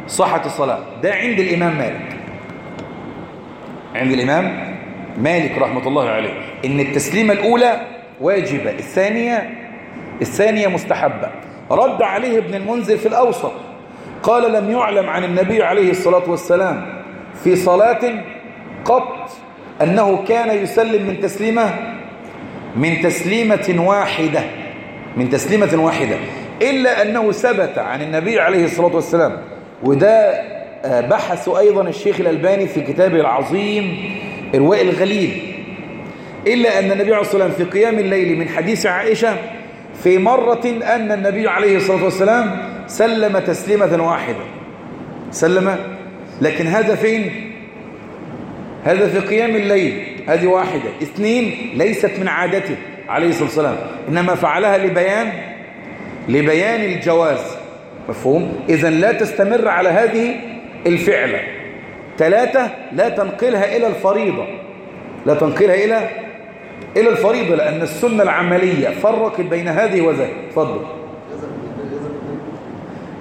صحت الصلاة. ده عند الإمام مالك. عند الإمام مالك رحمة الله عليه. إن التسليمة الأولى واجبة الثانية الثانية مستحبة. رد عليه ابن المنذر في الأوسط. قال لم يعلم عن النبي عليه الصلاة والسلام في صلاة قط أنه كان يسلم من تسليمة من تسليمة واحدة. من تسليمة واحدة إلا أنه ثبت عن النبي عليه الصلاة والسلام وده بحث أيضا الشيخ الألباني في كتابه العظيم إرواء الغليل إلا أن النبي عليه الصلاة والسلام في قيام الليل من حديث عائشة في مرة أن النبي عليه الصلاة والسلام سلم تسليمة واحدة سلم لكن هذا فين؟ هذا في قيام الليل هذه واحدة اثنين ليست من عادته. عليه الصلاة والسلام. إنما فعلها لبيان لبيان الجواز. مفهوم؟ إذا لا تستمر على هذه الفعلة. ثلاثة لا تنقلها إلى الفريضة. لا تنقلها إلى إلى الفريضة لأن السنة العملية فرقت بين هذه وذاك تفضل.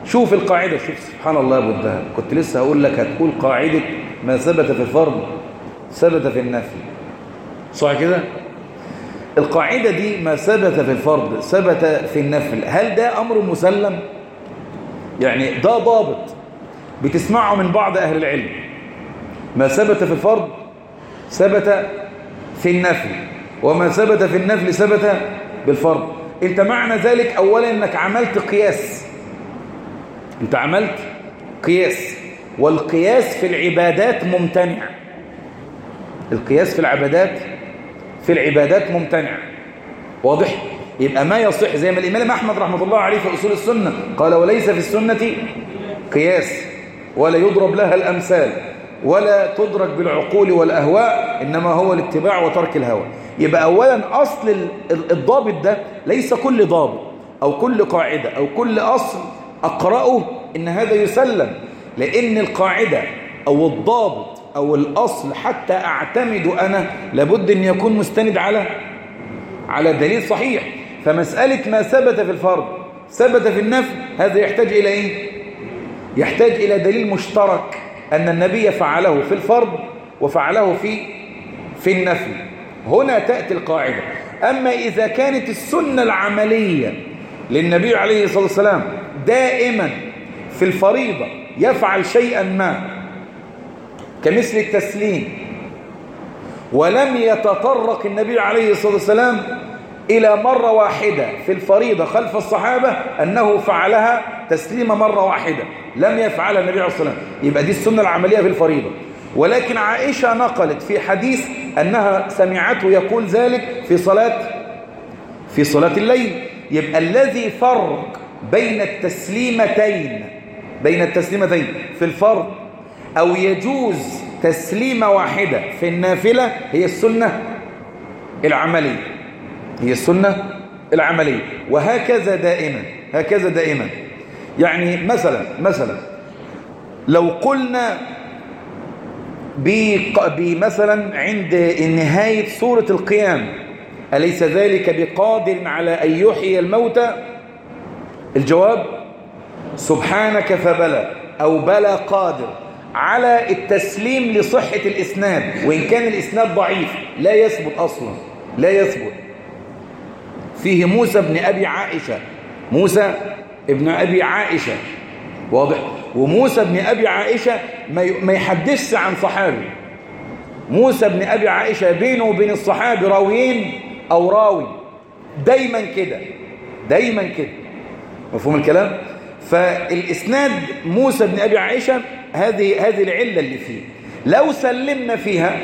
شوف القاعدة شوف سبحان الله يا أبو الدهب. كنت لسه هقول لك هتقول قاعدة ما ثبت في الفرض ثبت في النفي. صح كده؟ القاعدة دي ما ثبت في الفرض ثبت في النفل. هل ده أمر مسلم؟ يعني ده ضابط بتسمعه من بعض أهل العلم. ما ثبت في الفرض ثبت في النفل. وما ثبت في النفل ثبت بالفرض. أنت معنى ذلك اولا إنك عملت قياس. أنت عملت قياس. والقياس في العبادات ممتنع. القياس في العبادات في العبادات ممتنع. واضح؟ يبقى ما يصح زي ما الإمام أحمد رحمة الله عليه في أصول السنة قال وليس في السنة قياس ولا يضرب لها الأمثال ولا تدرك بالعقول والأهواء إنما هو الاتباع وترك الهوى. يبقى أولا أصل الضابط ده ليس كل ضابط أو كل قاعدة أو كل أصل أقرأه إن هذا يسلم لأن القاعدة أو الضابط أو الأصل حتى أعتمد أنا لابد أن يكون مستند على على دليل صحيح. فمسألة ما ثبت في الفرض ثبت في النفل هذا يحتاج إلى إيه؟ يحتاج إلى دليل مشترك أن النبي فعله في الفرض وفعله في في النفل هنا تأتي القاعدة. أما إذا كانت السنة العملية للنبي عليه الصلاة والسلام دائما في الفريضة يفعل شيئا ما كمثل التسليم. ولم يتطرق النبي عليه الصلاة والسلام إلى مرة واحدة في الفريضة خلف الصحابة أنه فعلها تسليمة مرة واحدة. لم يفعلها النبي عليه الصلاة والسلام. يبقى دي السنة العملية في الفريضة. ولكن عائشة نقلت في حديث أنها سمعته يقول ذلك في صلاة في صلاة الليل. يبقى الذي فرق بين التسليمتين بين التسليمتين في الفرض أو يجوز تسليمة واحدة في النافلة هي السنة العملية. هي السنة العملية. وهكذا دائما هكذا دائما. يعني مثلا مثلا لو قلنا بمثلا عند نهاية سورة القيام أليس ذلك بقادر على أن يحيي الموتى الجواب سبحانك فبلى أو بلى قادر. على التسليم لصحة الإسناد وإن كان الإسناد ضعيف لا يثبت أصلا لا يثبت. فيه موسى بن أبي عائشة. موسى ابن أبي عائشة. واضح. وموسى بن أبي عائشة ما يحدثش عن صحابي. موسى بن أبي عائشة بينه وبين الصحابي راويين أو راوي. دايما كده. دايما كده. مفهوم الكلام؟ فالإسناد موسى بن أبي عائشة هذه هذه العلة اللي فيه. لو سلمنا فيها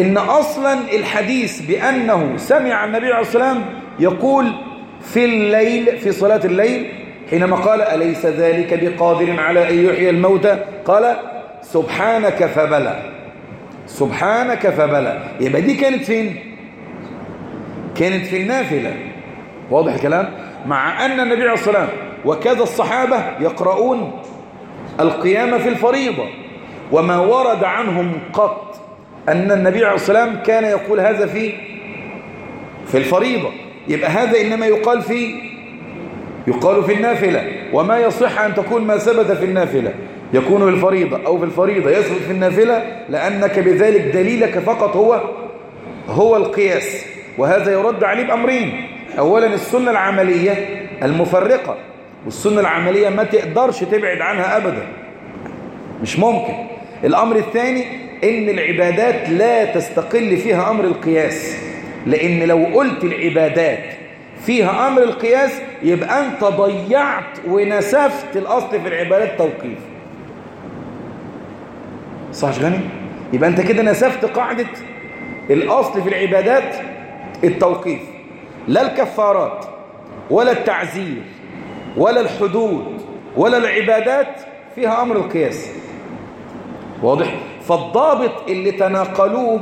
إن أصلا الحديث بأنه سمع النبي عليه الصلاة والسلام يقول في الليل في صلاة الليل حينما قال أليس ذلك بقادر على أن يحيي الموتى؟ قال سبحانك فبلى. سبحانك فبلى. يبقى دي كانت فين؟ كانت في النافلة. واضح الكلام؟ مع أن النبي عليه الصلاة والسلام وكذا الصحابة يقرؤون القيام في الفريضة. وما ورد عنهم قط أن النبي عليه والسلام كان يقول هذا في في الفريضة. يبقى هذا إنما يقال في يقال في النافلة. وما يصح أن تكون ما ثبت في النافلة. يكون في الفريضة أو في الفريضة يثبت في النافلة لأنك بذلك دليلك فقط هو هو القياس. وهذا يرد عليه بأمرين. أولا السنة العملية المفرقة. والسنة العملية ما تقدرش تبعد عنها أبدا. مش ممكن. الأمر الثاني إن العبادات لا تستقل فيها أمر القياس. لأن لو قلت العبادات فيها أمر القياس يبقى أنت ضيعت ونسفت الأصل في العبادات توقيف. صح غني؟ يبقى أنت كده نسفت قاعدة الأصل في العبادات التوقيف. لا الكفارات ولا التعزير ولا الحدود ولا العبادات فيها أمر القياس. واضح؟ فالضابط اللي تناقلوه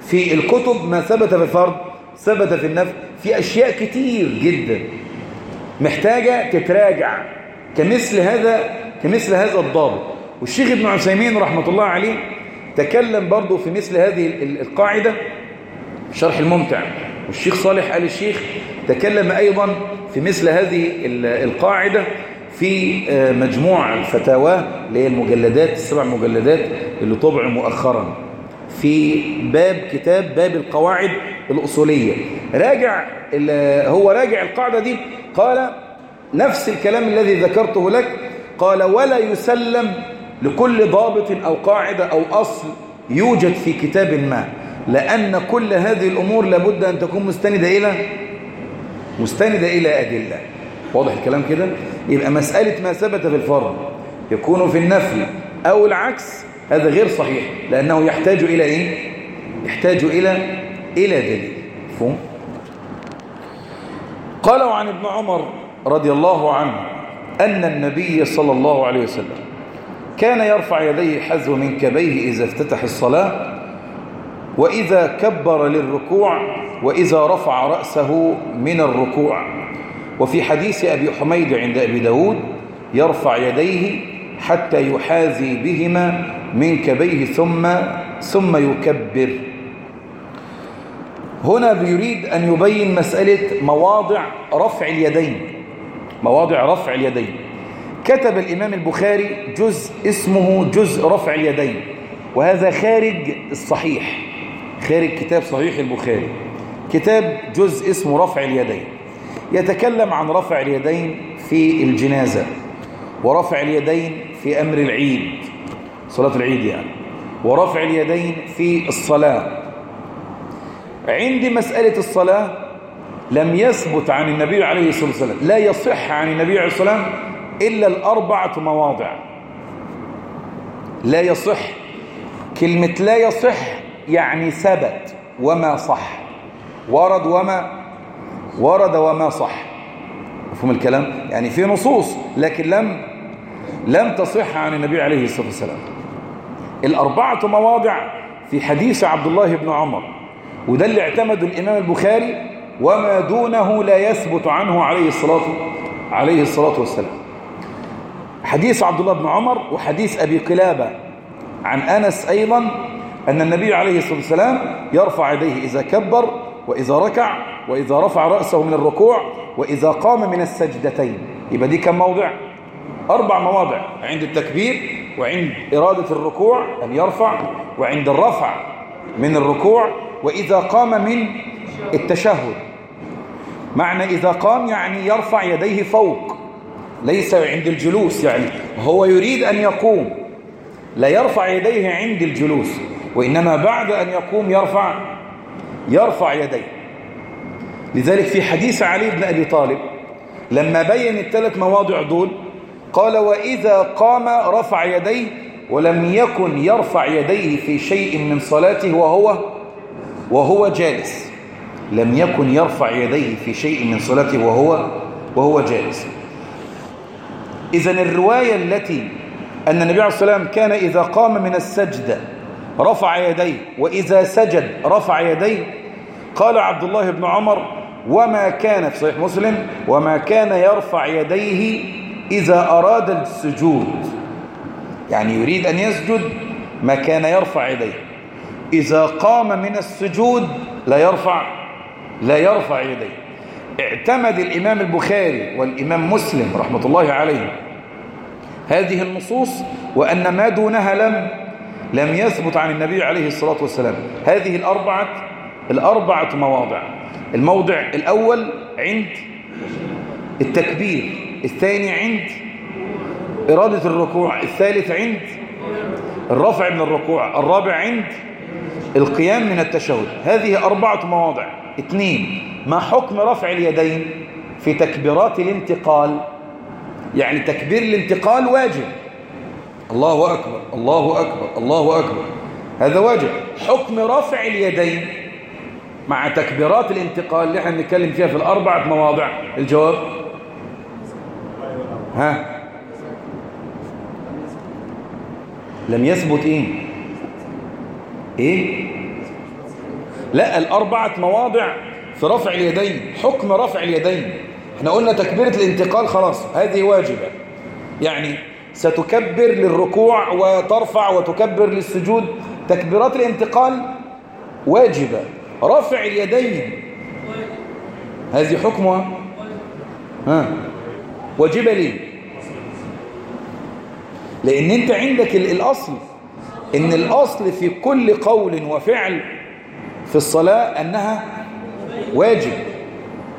في الكتب ما ثبت في الفرض ثبت في النفس في أشياء كتير جدا محتاجة تتراجع كمثل هذا كمثل هذا الضابط. والشيخ ابن عثيمين رحمة الله عليه تكلم برضه في مثل هذه القاعدة شرح الممتع. والشيخ صالح آل الشيخ تكلم أيضا في مثل هذه القاعدة في مجموع الفتاوى اللي هي المجلدات السبع مجلدات اللي طبع مؤخرا. في باب كتاب باب القواعد الأصولية. راجع هو راجع القاعدة دي قال نفس الكلام الذي ذكرته لك. قال ولا يسلم لكل ضابط أو قاعدة أو أصل يوجد في كتاب ما لأن كل هذه الأمور لابد أن تكون مستندة إلى مستندة إلى أدلة. واضح الكلام كده؟ يبقى مسألة ما ثبت في الفرض يكون في النفل أو العكس هذا غير صحيح لأنه يحتاج إلى إيه؟ يحتاج إلى إلى دليل. فهم قالوا عن ابن عمر رضي الله عنه أن النبي صلى الله عليه وسلم كان يرفع يديه حذو منكبيه إذا افتتح الصلاة وإذا كبر للركوع وإذا رفع رأسه من الركوع. وفي حديث أبي حميد عند أبي داود يرفع يديه حتى يحاذي بهما منكبيه ثم ثم يكبر. هنا بيريد أن يبين مسألة مواضع رفع اليدين. مواضع رفع اليدين. كتب الإمام البخاري جزء اسمه جزء رفع اليدين وهذا خارج الصحيح. خارج كتاب صحيح البخاري. كتاب جزء اسمه رفع اليدين. يتكلم عن رفع اليدين في الجنازة ورفع اليدين في أمر العيد صلاة العيد يعني ورفع اليدين في الصلاة. عند مسألة الصلاة لم يثبت عن النبي عليه الصلاة والسلام لا يصح عن النبي عليه الصلاة والسلام إلا الأربعة مواضع. لا يصح كلمة لا يصح يعني ثبت وما صح. ورد وما ورد وما صح. مفهوم الكلام؟ يعني في نصوص لكن لم لم تصح عن النبي عليه الصلاة والسلام. الأربعة مواضع في حديث عبد الله بن عمر وده اللي اعتمده الإمام البخاري وما دونه لا يثبت عنه عليه الصلاة عليه الصلاة والسلام. حديث عبد الله بن عمر وحديث أبي قلابة عن أنس أيضا أن النبي عليه الصلاة والسلام يرفع يديه إذا كبر وإذا ركع وإذا رفع رأسه من الركوع وإذا قام من السجدتين. يبقى دي كم موضع؟ أربع مواضع. عند التكبير وعند إرادة الركوع أن يرفع وعند الرفع من الركوع وإذا قام من التشهد. معنى إذا قام يعني يرفع يديه فوق ليس عند الجلوس يعني. هو يريد أن يقوم لا يرفع يديه عند الجلوس. وإنما بعد أن يقوم يرفع يرفع يديه. لذلك في حديث علي بن أبي طالب لما بين الثلاث مواضع دول قال وإذا قام رفع يديه ولم يكن يرفع يديه في شيء من صلاته وهو وهو جالس. لم يكن يرفع يديه في شيء من صلاته وهو وهو جالس. إذا الرواية التي أن النبي عليه الصلاة والسلام كان إذا قام من السجدة رفع يديه وإذا سجد رفع يديه. قال عبد الله بن عمر وما كان في صحيح مسلم وما كان يرفع يديه إذا أراد السجود. يعني يريد أن يسجد ما كان يرفع يديه. إذا قام من السجود لا يرفع لا يرفع يديه. اعتمد الإمام البخاري والإمام مسلم رحمة الله عليه هذه النصوص وأن ما دونها لم لم يثبت عن النبي عليه الصلاة والسلام. هذه الأربعة الأربعة مواضع. الموضع الأول عند التكبير الثاني عند إرادة الركوع الثالث عند الرفع من الركوع الرابع عند القيام من التشهد. هذه أربعة مواضع. اثنين ما حكم رفع اليدين في تكبيرات الانتقال؟ يعني تكبير الانتقال واجب. الله أكبر الله أكبر الله أكبر. هذا واجب. حكم رفع اليدين مع تكبيرات الانتقال اللي إحنا بنتكلم فيها في الأربعة مواضع. الجواب؟ ها؟ لم يثبت إيه؟ إيه؟ لا الأربعة مواضع في رفع اليدين حكم رفع اليدين. إحنا قلنا تكبيرة الانتقال خلاص هذه واجبة. يعني ستكبر للركوع وترفع وتكبر للسجود. تكبيرات الانتقال واجبة. رفع اليدين. هذه حكمها. ها. واجبة ليه؟ لأن أنت عندك الأصل. إن الأصل في كل قول وفعل في الصلاة أنها واجب.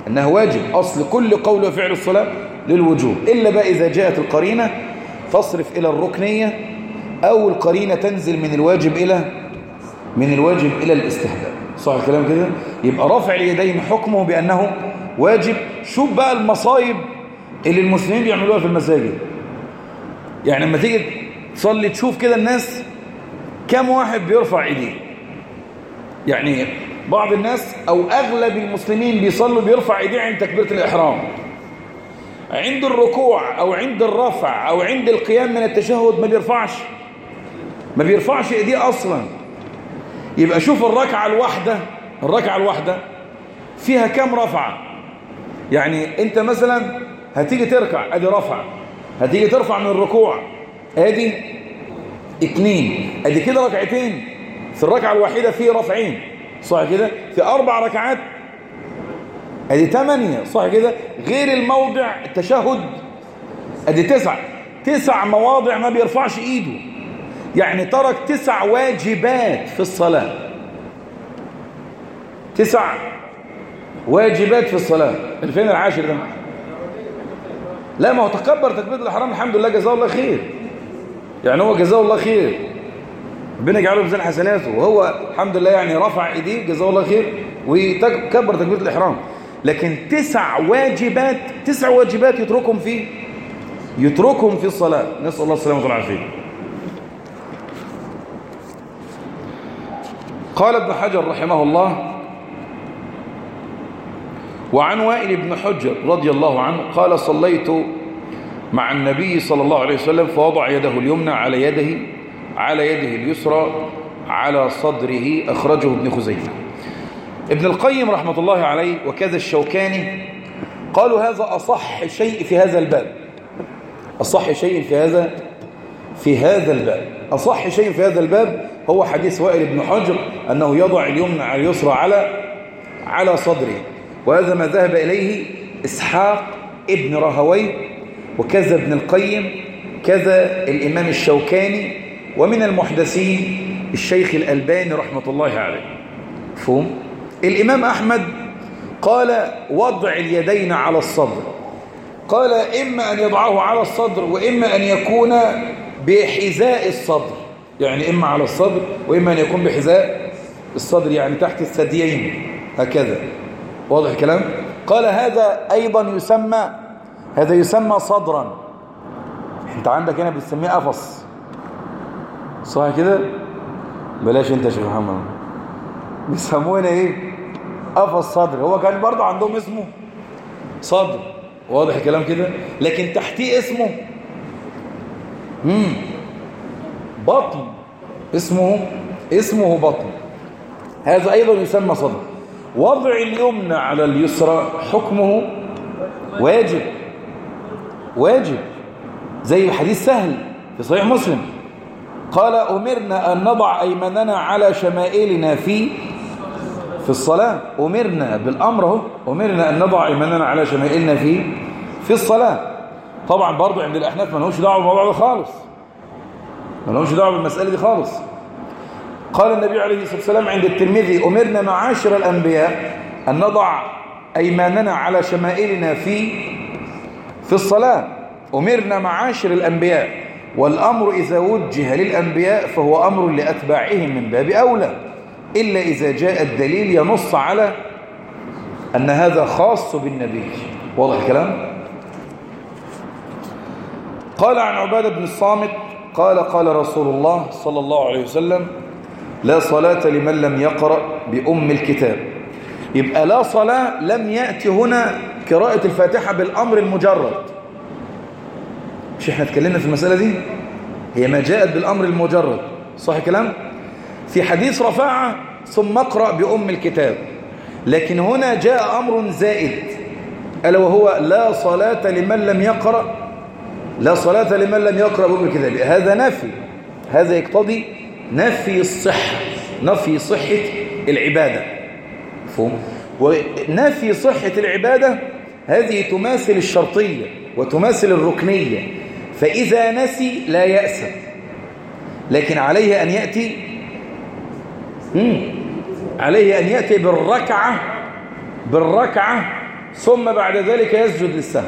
أنها واجب. أصل كل قول وفعل الصلاة للوجوب. إلا بقى إذا جاءت القرينة تصرف إلى الركنية أو القرينة تنزل من الواجب إلى من الواجب إلى الاستحباب صح الكلام كده؟ يبقى رفع اليدين حكمه بأنه واجب. شوف بقى المصايب اللي المسلمين بيعملوها في المساجد. يعني لما تيجي تصلي تشوف كده الناس كم واحد بيرفع إيديه. يعني بعض الناس أو أغلب المسلمين بيصلوا بيرفع إيديه عند تكبيرة الإحرام. عند الركوع أو عند الرفع أو عند القيام من التشهد ما بيرفعش. ما بيرفعش إيديه أصلا. يبقى شوف الركعة الواحدة. الركعة الواحدة فيها كم رفعة؟ يعني أنت مثلا هتيجي تركع أدي رفع. هتيجي ترفع من الركوع أدي اتنين. أدي كده ركعتين. في الركعة الواحده في رفعين. صح كده؟ في أربع ركعات أدي ثمانية صح كده؟ غير الموضع التشهد ادي تسع. تسع مواضع ما بيرفعش ايده. يعني ترك تسع واجبات في الصلاة. تسع واجبات في الصلاة. الفين العاشر ده. لا ما هو تكبر تكبيرة الإحرام الحمد لله جزاه الله خير. يعني هو جزاه الله خير. ربنا يجعله ميزان حسناته وهو الحمد لله يعني رفع إيديه جزاه الله خير وكبر تكبيرة الإحرام. لكن تسع واجبات تسع واجبات يتركهم في يتركهم في الصلاة. نسأل الله السلامة والعافية. قال ابن حجر رحمه الله وعن وائل بن حجر رضي الله عنه قال صليت مع النبي صلى الله عليه وسلم فوضع يده اليمنى على يده على يده اليسرى على صدره أخرجه ابن خزيمة. ابن القيم رحمة الله عليه وكذا الشوكاني قالوا هذا أصح شيء في هذا الباب. أصح شيء في هذا في هذا الباب. أصح شيء في هذا الباب هو حديث وائل بن حجر أنه يضع اليمنى على اليسرى على على صدره. وهذا ما ذهب إليه إسحاق ابن رهوي وكذا ابن القيم كذا الإمام الشوكاني ومن المحدثين الشيخ الألباني رحمة الله عليه. فهم؟ الإمام أحمد قال وضع اليدين على الصدر. قال إما أن يضعه على الصدر وإما أن يكون بحذاء الصدر. يعني إما على الصدر وإما أن يكون بحذاء الصدر يعني تحت الثديين. هكذا. واضح الكلام؟ قال هذا أيضا يسمى هذا يسمى صدرا. أنت عندك هنا بتسميه قفص. صح كده؟ بلاش أنت يا شيخ محمد. بيسموه هنا إيه؟ قفص صدر هو كان برضه عندهم اسمه صدر. واضح الكلام كده؟ لكن تحتيه اسمه بطن. اسمه اسمه بطن. هذا أيضا يسمى صدر. وضع اليمنى على اليسرى حكمه واجب. واجب. زي حديث سهل في صحيح مسلم. قال أمرنا أن نضع أيماننا على شمائلنا في في الصلاة أمرنا بالأمر أهو أمرنا أن نضع أيماننا على شمائلنا في في الصلاة. طبعا برضو عند الأحناف ما لهمش دعوة بالموضوع ده خالص. ما لهمش دعوة بالمسألة دي خالص. قال النبي عليه الصلاة والسلام عند الترمذي أمرنا معاشر الأنبياء أن نضع أيماننا على شمائلنا في في الصلاة. أمرنا معاشر الأنبياء والأمر إذا وجه للأنبياء فهو أمر لأتباعهم من باب أولى. إلا إذا جاء الدليل ينص على أن هذا خاص بالنبي. واضح الكلام؟ قال عن عبادة بن الصامت قال قال رسول الله صلى الله عليه وسلم لا صلاة لمن لم يقرأ بأم الكتاب. يبقى لا صلاة لم يأتي هنا قراءة الفاتحة بالأمر المجرد. مش إحنا اتكلمنا في المسألة دي؟ هي ما جاءت بالأمر المجرد. صح كلام في حديث رفاعة ثم اقرأ بأم الكتاب. لكن هنا جاء أمر زائد. ألا وهو لا صلاة لمن لم يقرأ لا صلاة لمن لم يقرأ بأم الكتاب. هذا نفي هذا يقتضي نفي الصحة نفي صحة العبادة. فهم ونفي صحة العبادة هذه تماثل الشرطية وتماثل الركنية. فإذا نسي لا يأسى لكن عليه أن يأتي. عليه أن يأتي بالركعة بالركعة ثم بعد ذلك يسجد للسهو.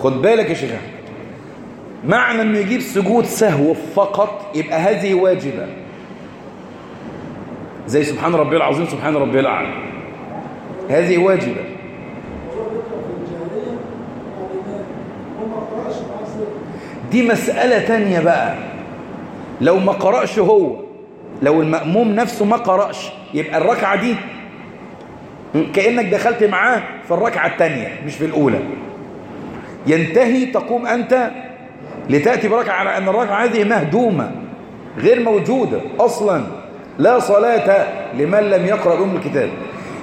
خد بالك يا شيخ. معنى أنه يجيب سجود سهو فقط يبقى هذه واجبة. زي سبحان ربي العظيم سبحان ربي الأعلى. هذه واجبة. دي مسألة تانية بقى. لو ما قرأش هو لو المأموم نفسه ما قرأش يبقى الركعة دي كأنك دخلت معاه في الركعة التانية مش في الأولى. ينتهي تقوم أنت لتأتي بركعة على أن الركعة هذه مهدومة غير موجودة أصلا. لا صلاة لمن لم يقرأ أم الكتاب.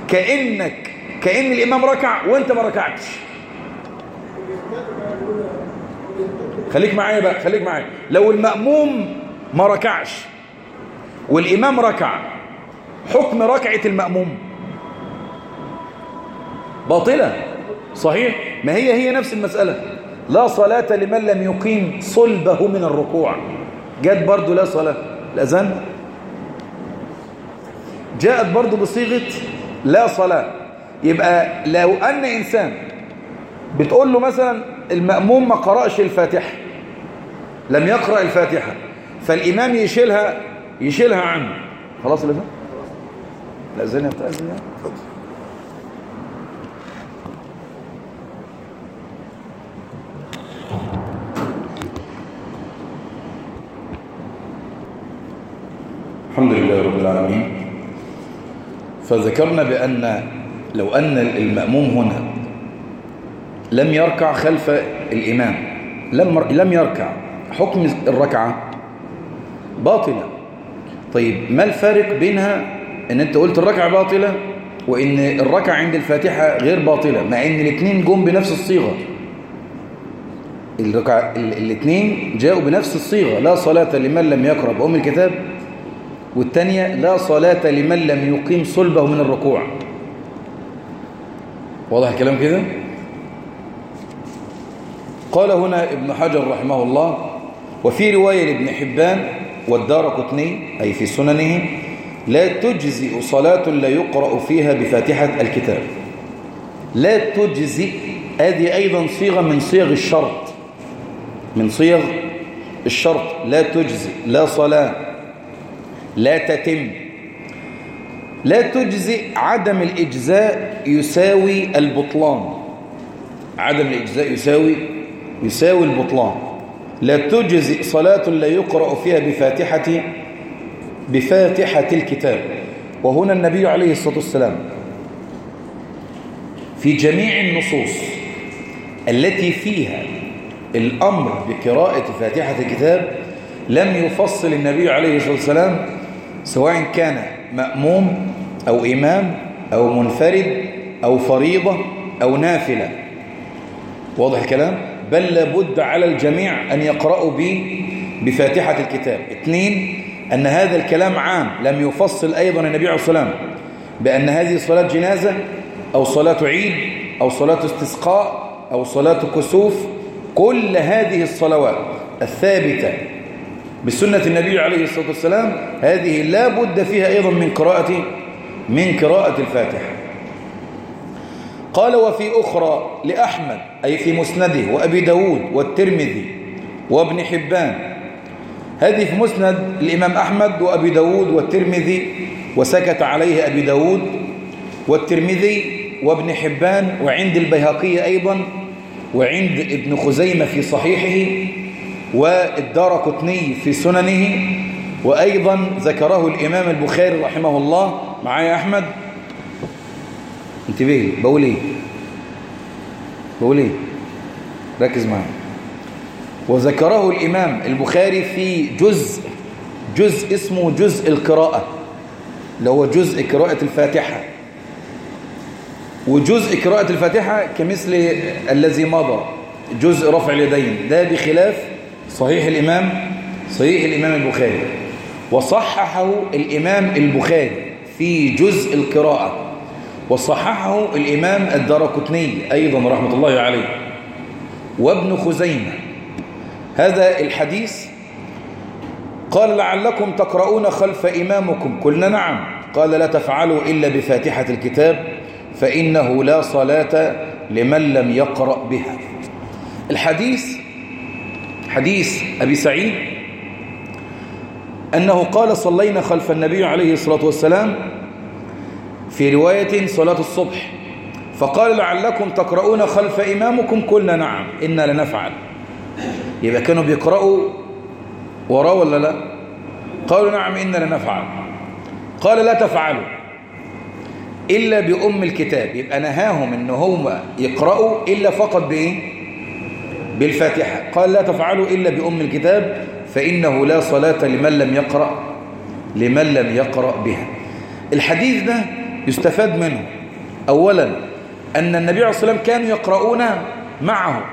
كأنك كأن الإمام ركع وأنت ما ركعتش. خليك معايا بقى خليك معايا. لو المأموم ما ركعش والإمام ركع. حكم ركعة المأموم. باطلة. صحيح؟ ما هي هي نفس المسألة. لا صلاة لمن لم يقيم صلبه من الركوع. جت برضو لا صلاة. الأذان. جاءت برضو بصيغة لا صلاة. يبقى لو أن إنسان بتقول له مثلا المأموم ما قرأش الفاتحة. لم يقرأ الفاتحة. فالإمام يشيلها يشيلها عنه خلاص اللي ده لا زين بتأذن يعني اتفضل الحمد لله رب العالمين. فذكرنا بأن لو أن المأموم هنا لم يركع خلف الإمام لم لم يركع حكم الركعة باطلة طيب ما الفارق بينها إن أنت قلت الركعة باطلة وإن الركعة عند الفاتحة غير باطلة مع إن الاثنين جم بنفس الصيغة؟ الركعة الاثنين جاءوا بنفس الصيغة لا صلاة لمن لم يقرأ بأم الكتاب؟ والثانية لا صلاة لمن لم يقيم صلبه من الركوع. واضح الكلام كده؟ قال هنا ابن حجر رحمه الله وفي رواية لابن حبان والدار قطني أي في سننه لا تجزئ صلاة لا يقرأ فيها بفاتحة الكتاب. لا تجزئ هذه أيضا صيغة من صيغ الشرط. من صيغ الشرط لا تجزئ لا صلاة لا تتم. لا تجزئ عدم الإجزاء يساوي البطلان. عدم الإجزاء يساوي يساوي البطلان. لا تجزئ صلاة لا يقرأ فيها بفاتحة بفاتحة الكتاب. وهنا النبي عليه الصلاة والسلام في جميع النصوص التي فيها الأمر بقراءة فاتحة الكتاب لم يفصل النبي عليه الصلاة والسلام سواء كان مأموم أو إمام أو منفرد أو فريضة أو نافلة. واضح الكلام؟ بل لابد على الجميع أن يقرأوا به بفاتحة الكتاب. اثنين أن هذا الكلام عام لم يفصل أيضا النبي عليه الصلاة بأن هذه صلاة جنازة أو صلاة عيد أو صلاة استسقاء أو صلاة كسوف. كل هذه الصلوات الثابتة بسنة النبي عليه الصلاة والسلام هذه لا بد فيها أيضا من قراءة من قراءة الفاتحة. قال وفي أخرى لأحمد أي في مسنده وأبي داود والترمذي وابن حبان. هذه في مسند الإمام أحمد وأبي داود والترمذي وسكت عليه أبي داود والترمذي وابن حبان وعند البيهقي أيضا وعند ابن خزيمة في صحيحه والدار قطني في سننه وأيضا ذكره الإمام البخاري رحمه الله. معايا أحمد؟ انتبه لي. بقول إيه؟ بقول إيه؟ ركز معايا. وذكره الإمام البخاري في جزء جزء اسمه جزء القراءة اللي هو جزء قراءة الفاتحة. وجزء قراءة الفاتحة كمثل الذي مضى جزء رفع اليدين. ده بخلاف صحيح الإمام صحيح الإمام البخاري. وصححه الإمام البخاري في جزء القراءة. وصححه الإمام الدرقطني أيضا رحمة الله عليه. وابن خزيمة. هذا الحديث قال لعلكم تقرؤون خلف إمامكم. قلنا نعم. قال لا تفعلوا إلا بفاتحة الكتاب فإنه لا صلاة لمن لم يقرأ بها. الحديث حديث أبي سعيد أنه قال صلينا خلف النبي عليه الصلاة والسلام في رواية صلاة الصبح فقال لعلكم تقرؤون خلف إمامكم؟ قلنا نعم إنا لنفعل. يبقى كانوا بيقرأوا وراه ولا لا؟ قالوا نعم إنا لنفعل. قال لا تفعلوا إلا بأم الكتاب. يبقى نهاهم إن هم يقرأوا إلا فقط بإيه؟ بالفاتحة. قال لا تفعلوا إلا بأم الكتاب فإنه لا صلاة لمن لم يقرأ لمن لم يقرأ بها. الحديث ده يستفاد منه. أولا أن النبي عليه الصلاة والسلام كانوا يقرؤون معه.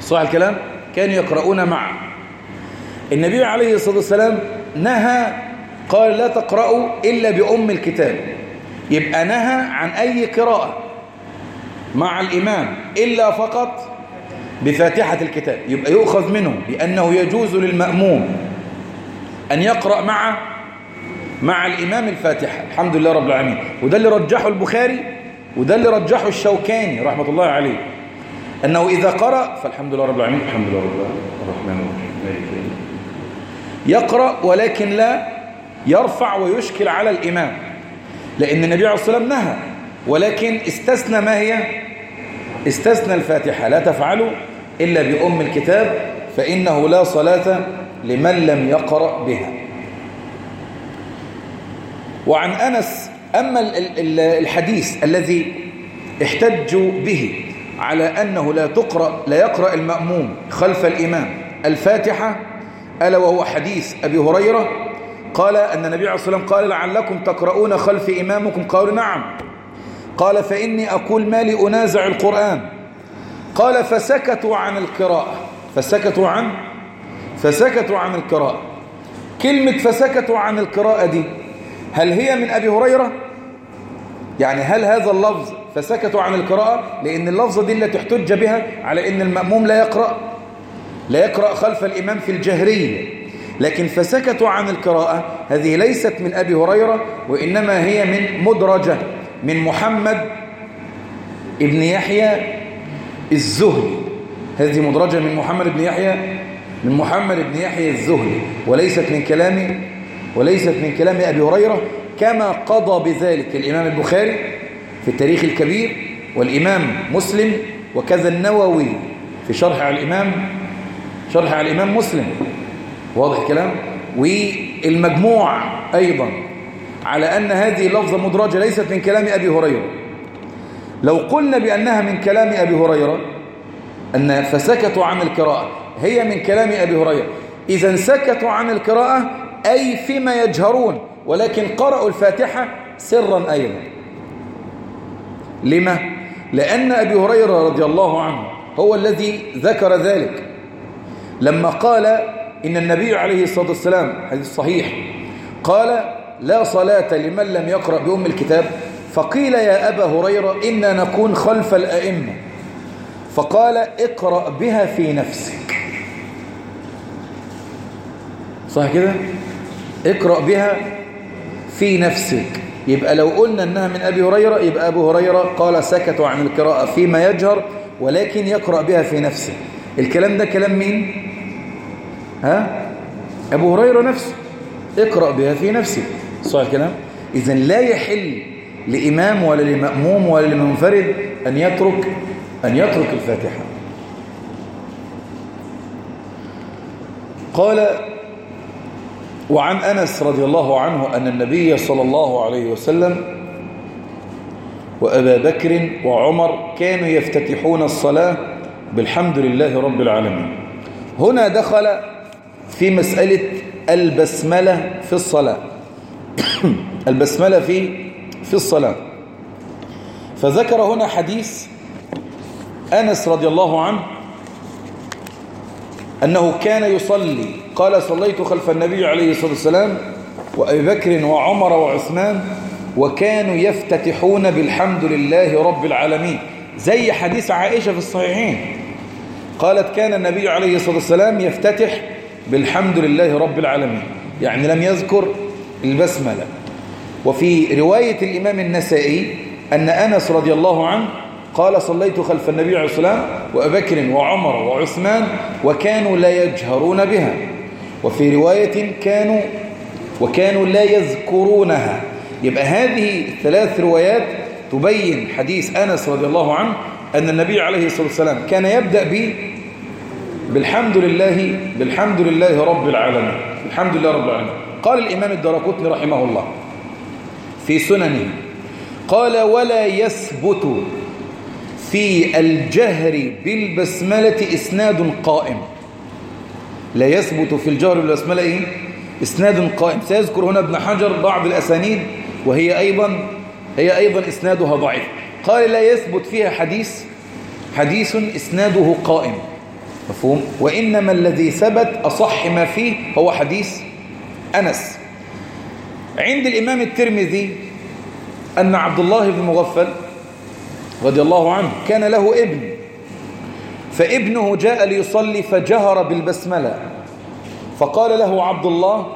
صح الكلام؟ كانوا يقرؤون معه. النبي عليه الصلاة والسلام نهى قال لا تقرأوا إلا بأم الكتاب. يبقى نهى عن أي قراءة؟ مع الإمام إلا فقط بفاتحة الكتاب. يبقى يؤخذ منه بأنه يجوز للمأموم أن يقرأ مع مع الإمام الفاتحة الحمد لله رب العالمين. وده اللي رجحه البخاري وده اللي رجحه الشوكاني رحمة الله عليه. أنه إذا قرأ فالحمد لله رب العالمين. الحمد لله رب العالمين. الرحمن الرحيم. يقرأ ولكن لا يرفع ويشكل على الإمام لأن النبي عليه الصلاة والسلام نهى. ولكن استثنى ما هي؟ استثنى الفاتحة. لا تفعلوا إلا بأم الكتاب فإنه لا صلاة لمن لم يقرأ بها. وعن أنس أما ال- ال- الحديث الذي احتجوا به على أنه لا تقرأ لا يقرأ المأموم خلف الإمام الفاتحة ألا وهو حديث أبي هريرة قال أن النبي عليه الصلاة والسلام قال لعلكم تقرؤون خلف إمامكم؟ قالوا نعم. قال فإني أقول ما لي أنازع القرآن. قال فسكتوا عن القراءة. فسكتوا عن فسكتوا عن القراءة. كلمة فسكتوا عن القراءة دي هل هي من أبي هريرة؟ يعني هل هذا اللفظ فسكتوا عن القراءة؟ لأن اللفظة دي التي احتج بها على أن المأموم لا يقرأ لا يقرأ خلف الإمام في الجهرية. لكن فسكتوا عن القراءة هذه ليست من أبي هريرة وإنما هي من مدرجة من محمد ابن يحيى الزهري. هذه مدرجة من محمد بن يحيى من محمد بن يحيى الزهري وليست من كلام وليست من كلام أبي هريرة كما قضى بذلك الإمام البخاري في التاريخ الكبير والإمام مسلم وكذا النووي في شرح على الإمام شرح على الإمام مسلم. واضح الكلام؟ والمجموع أيضا على أن هذه لفظة مدرجة ليست من كلام أبي هريرة. لو قلنا بأنها من كلام أبي هريرة أن فسكتوا عن القراءة هي من كلام أبي هريرة. إذا سكتوا عن القراءة أي فيما يجهرون ولكن قرأوا الفاتحة سرا أيضا. لما؟ لأن أبي هريرة رضي الله عنه هو الذي ذكر ذلك. لما قال إن النبي عليه الصلاة والسلام حديث صحيح قال لا صلاة لمن لم يقرأ بأم الكتاب. فقيل يا أبا هريرة إنا نكون خلف الأئمة. فقال اقرأ بها في نفسك. صح كده؟ اقرأ بها في نفسك. يبقى لو قلنا إنها من أبي هريرة يبقى أبو هريرة قال سكتوا عن القراءة فيما يجهر ولكن يقرأ بها في نفسه. الكلام ده كلام مين؟ ها؟ أبو هريرة نفسه. اقرأ بها في نفسك. صح الكلام؟ اذا لا يحل لإمام ولا لمأموم ولا لمنفرد أن يترك أن يترك الفاتحة. قال وعن أنس رضي الله عنه أن النبي صلى الله عليه وسلم وأبا بكر وعمر كانوا يفتتحون الصلاة بالحمد لله رب العالمين. هنا دخل في مسألة البسملة في الصلاة. <coughs> البسملة في في الصلاة. فذكر هنا حديث أنس رضي الله عنه أنه كان يصلي قال صليت خلف النبي عليه الصلاة والسلام وأبي بكر وعمر وعثمان وكانوا يفتتحون بالحمد لله رب العالمين. زي حديث عائشة في الصحيحين. قالت كان النبي عليه الصلاة والسلام يفتتح بالحمد لله رب العالمين. يعني لم يذكر البسملة. وفي رواية الإمام النسائي أن أنس رضي الله عنه قال صليت خلف النبي عليه الصلاة والسلام وأبي بكر وعمر وعثمان وكانوا لا يجهرون بها. وفي رواية كانوا وكانوا لا يذكرونها. يبقى هذه الثلاث روايات تبين حديث أنس رضي الله عنه أن النبي عليه الصلاة والسلام كان يبدأ ب بالحمد لله بالحمد لله رب العالمين. الحمد لله رب العالمين. قال الإمام الدرقطني رحمه الله في سننه قال ولا يثبت في الجهر بالبسملة إسناد قائم. لا يثبت في الجهر بالبسملة إيه؟ إسناد قائم. سيذكر هنا ابن حجر بعض الأسانيد وهي أيضا هي أيضا إسنادها ضعيف. قال لا يثبت فيها حديث حديث إسناده قائم. مفهوم؟ وإنما الذي ثبت أصح ما فيه هو حديث أنس. عند الإمام الترمذي أن عبد الله بن مغفل رضي الله عنه كان له ابن. فابنه جاء ليصلي فجهر بالبسملة. فقال له عبد الله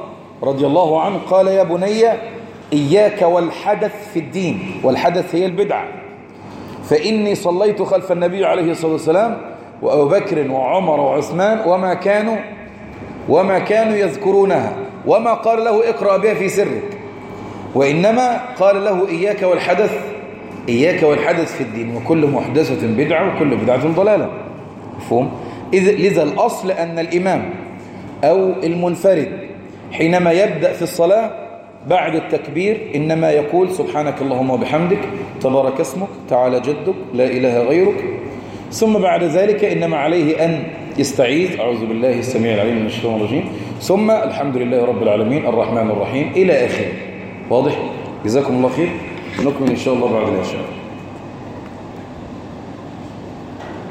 رضي الله عنه قال يا بني إياك والحدث في الدين والحدث هي البدعة. فإني صليت خلف النبي عليه الصلاة والسلام وأبو بكر وعمر وعثمان وما كانوا وما كانوا يذكرونها وما قال له اقرأ بها في سرك. وإنما قال له إياك والحدث إياك والحدث في الدين وكل محدثة بدعة وكل بدعة ضلالة. مفهوم؟ إذ لذا الأصل أن الإمام أو المنفرد حينما يبدأ في الصلاة بعد التكبير إنما يقول سبحانك اللهم وبحمدك تبارك اسمك تعالى جدك لا إله غيرك. ثم بعد ذلك إنما عليه أن يستعيذ أعوذ بالله السميع العليم من الشيطان الرجيم. ثم الحمد لله رب العالمين الرحمن الرحيم إلى آخره. واضح؟ جزاكم الله خير. ونكمل إن شاء الله بعد العشاء.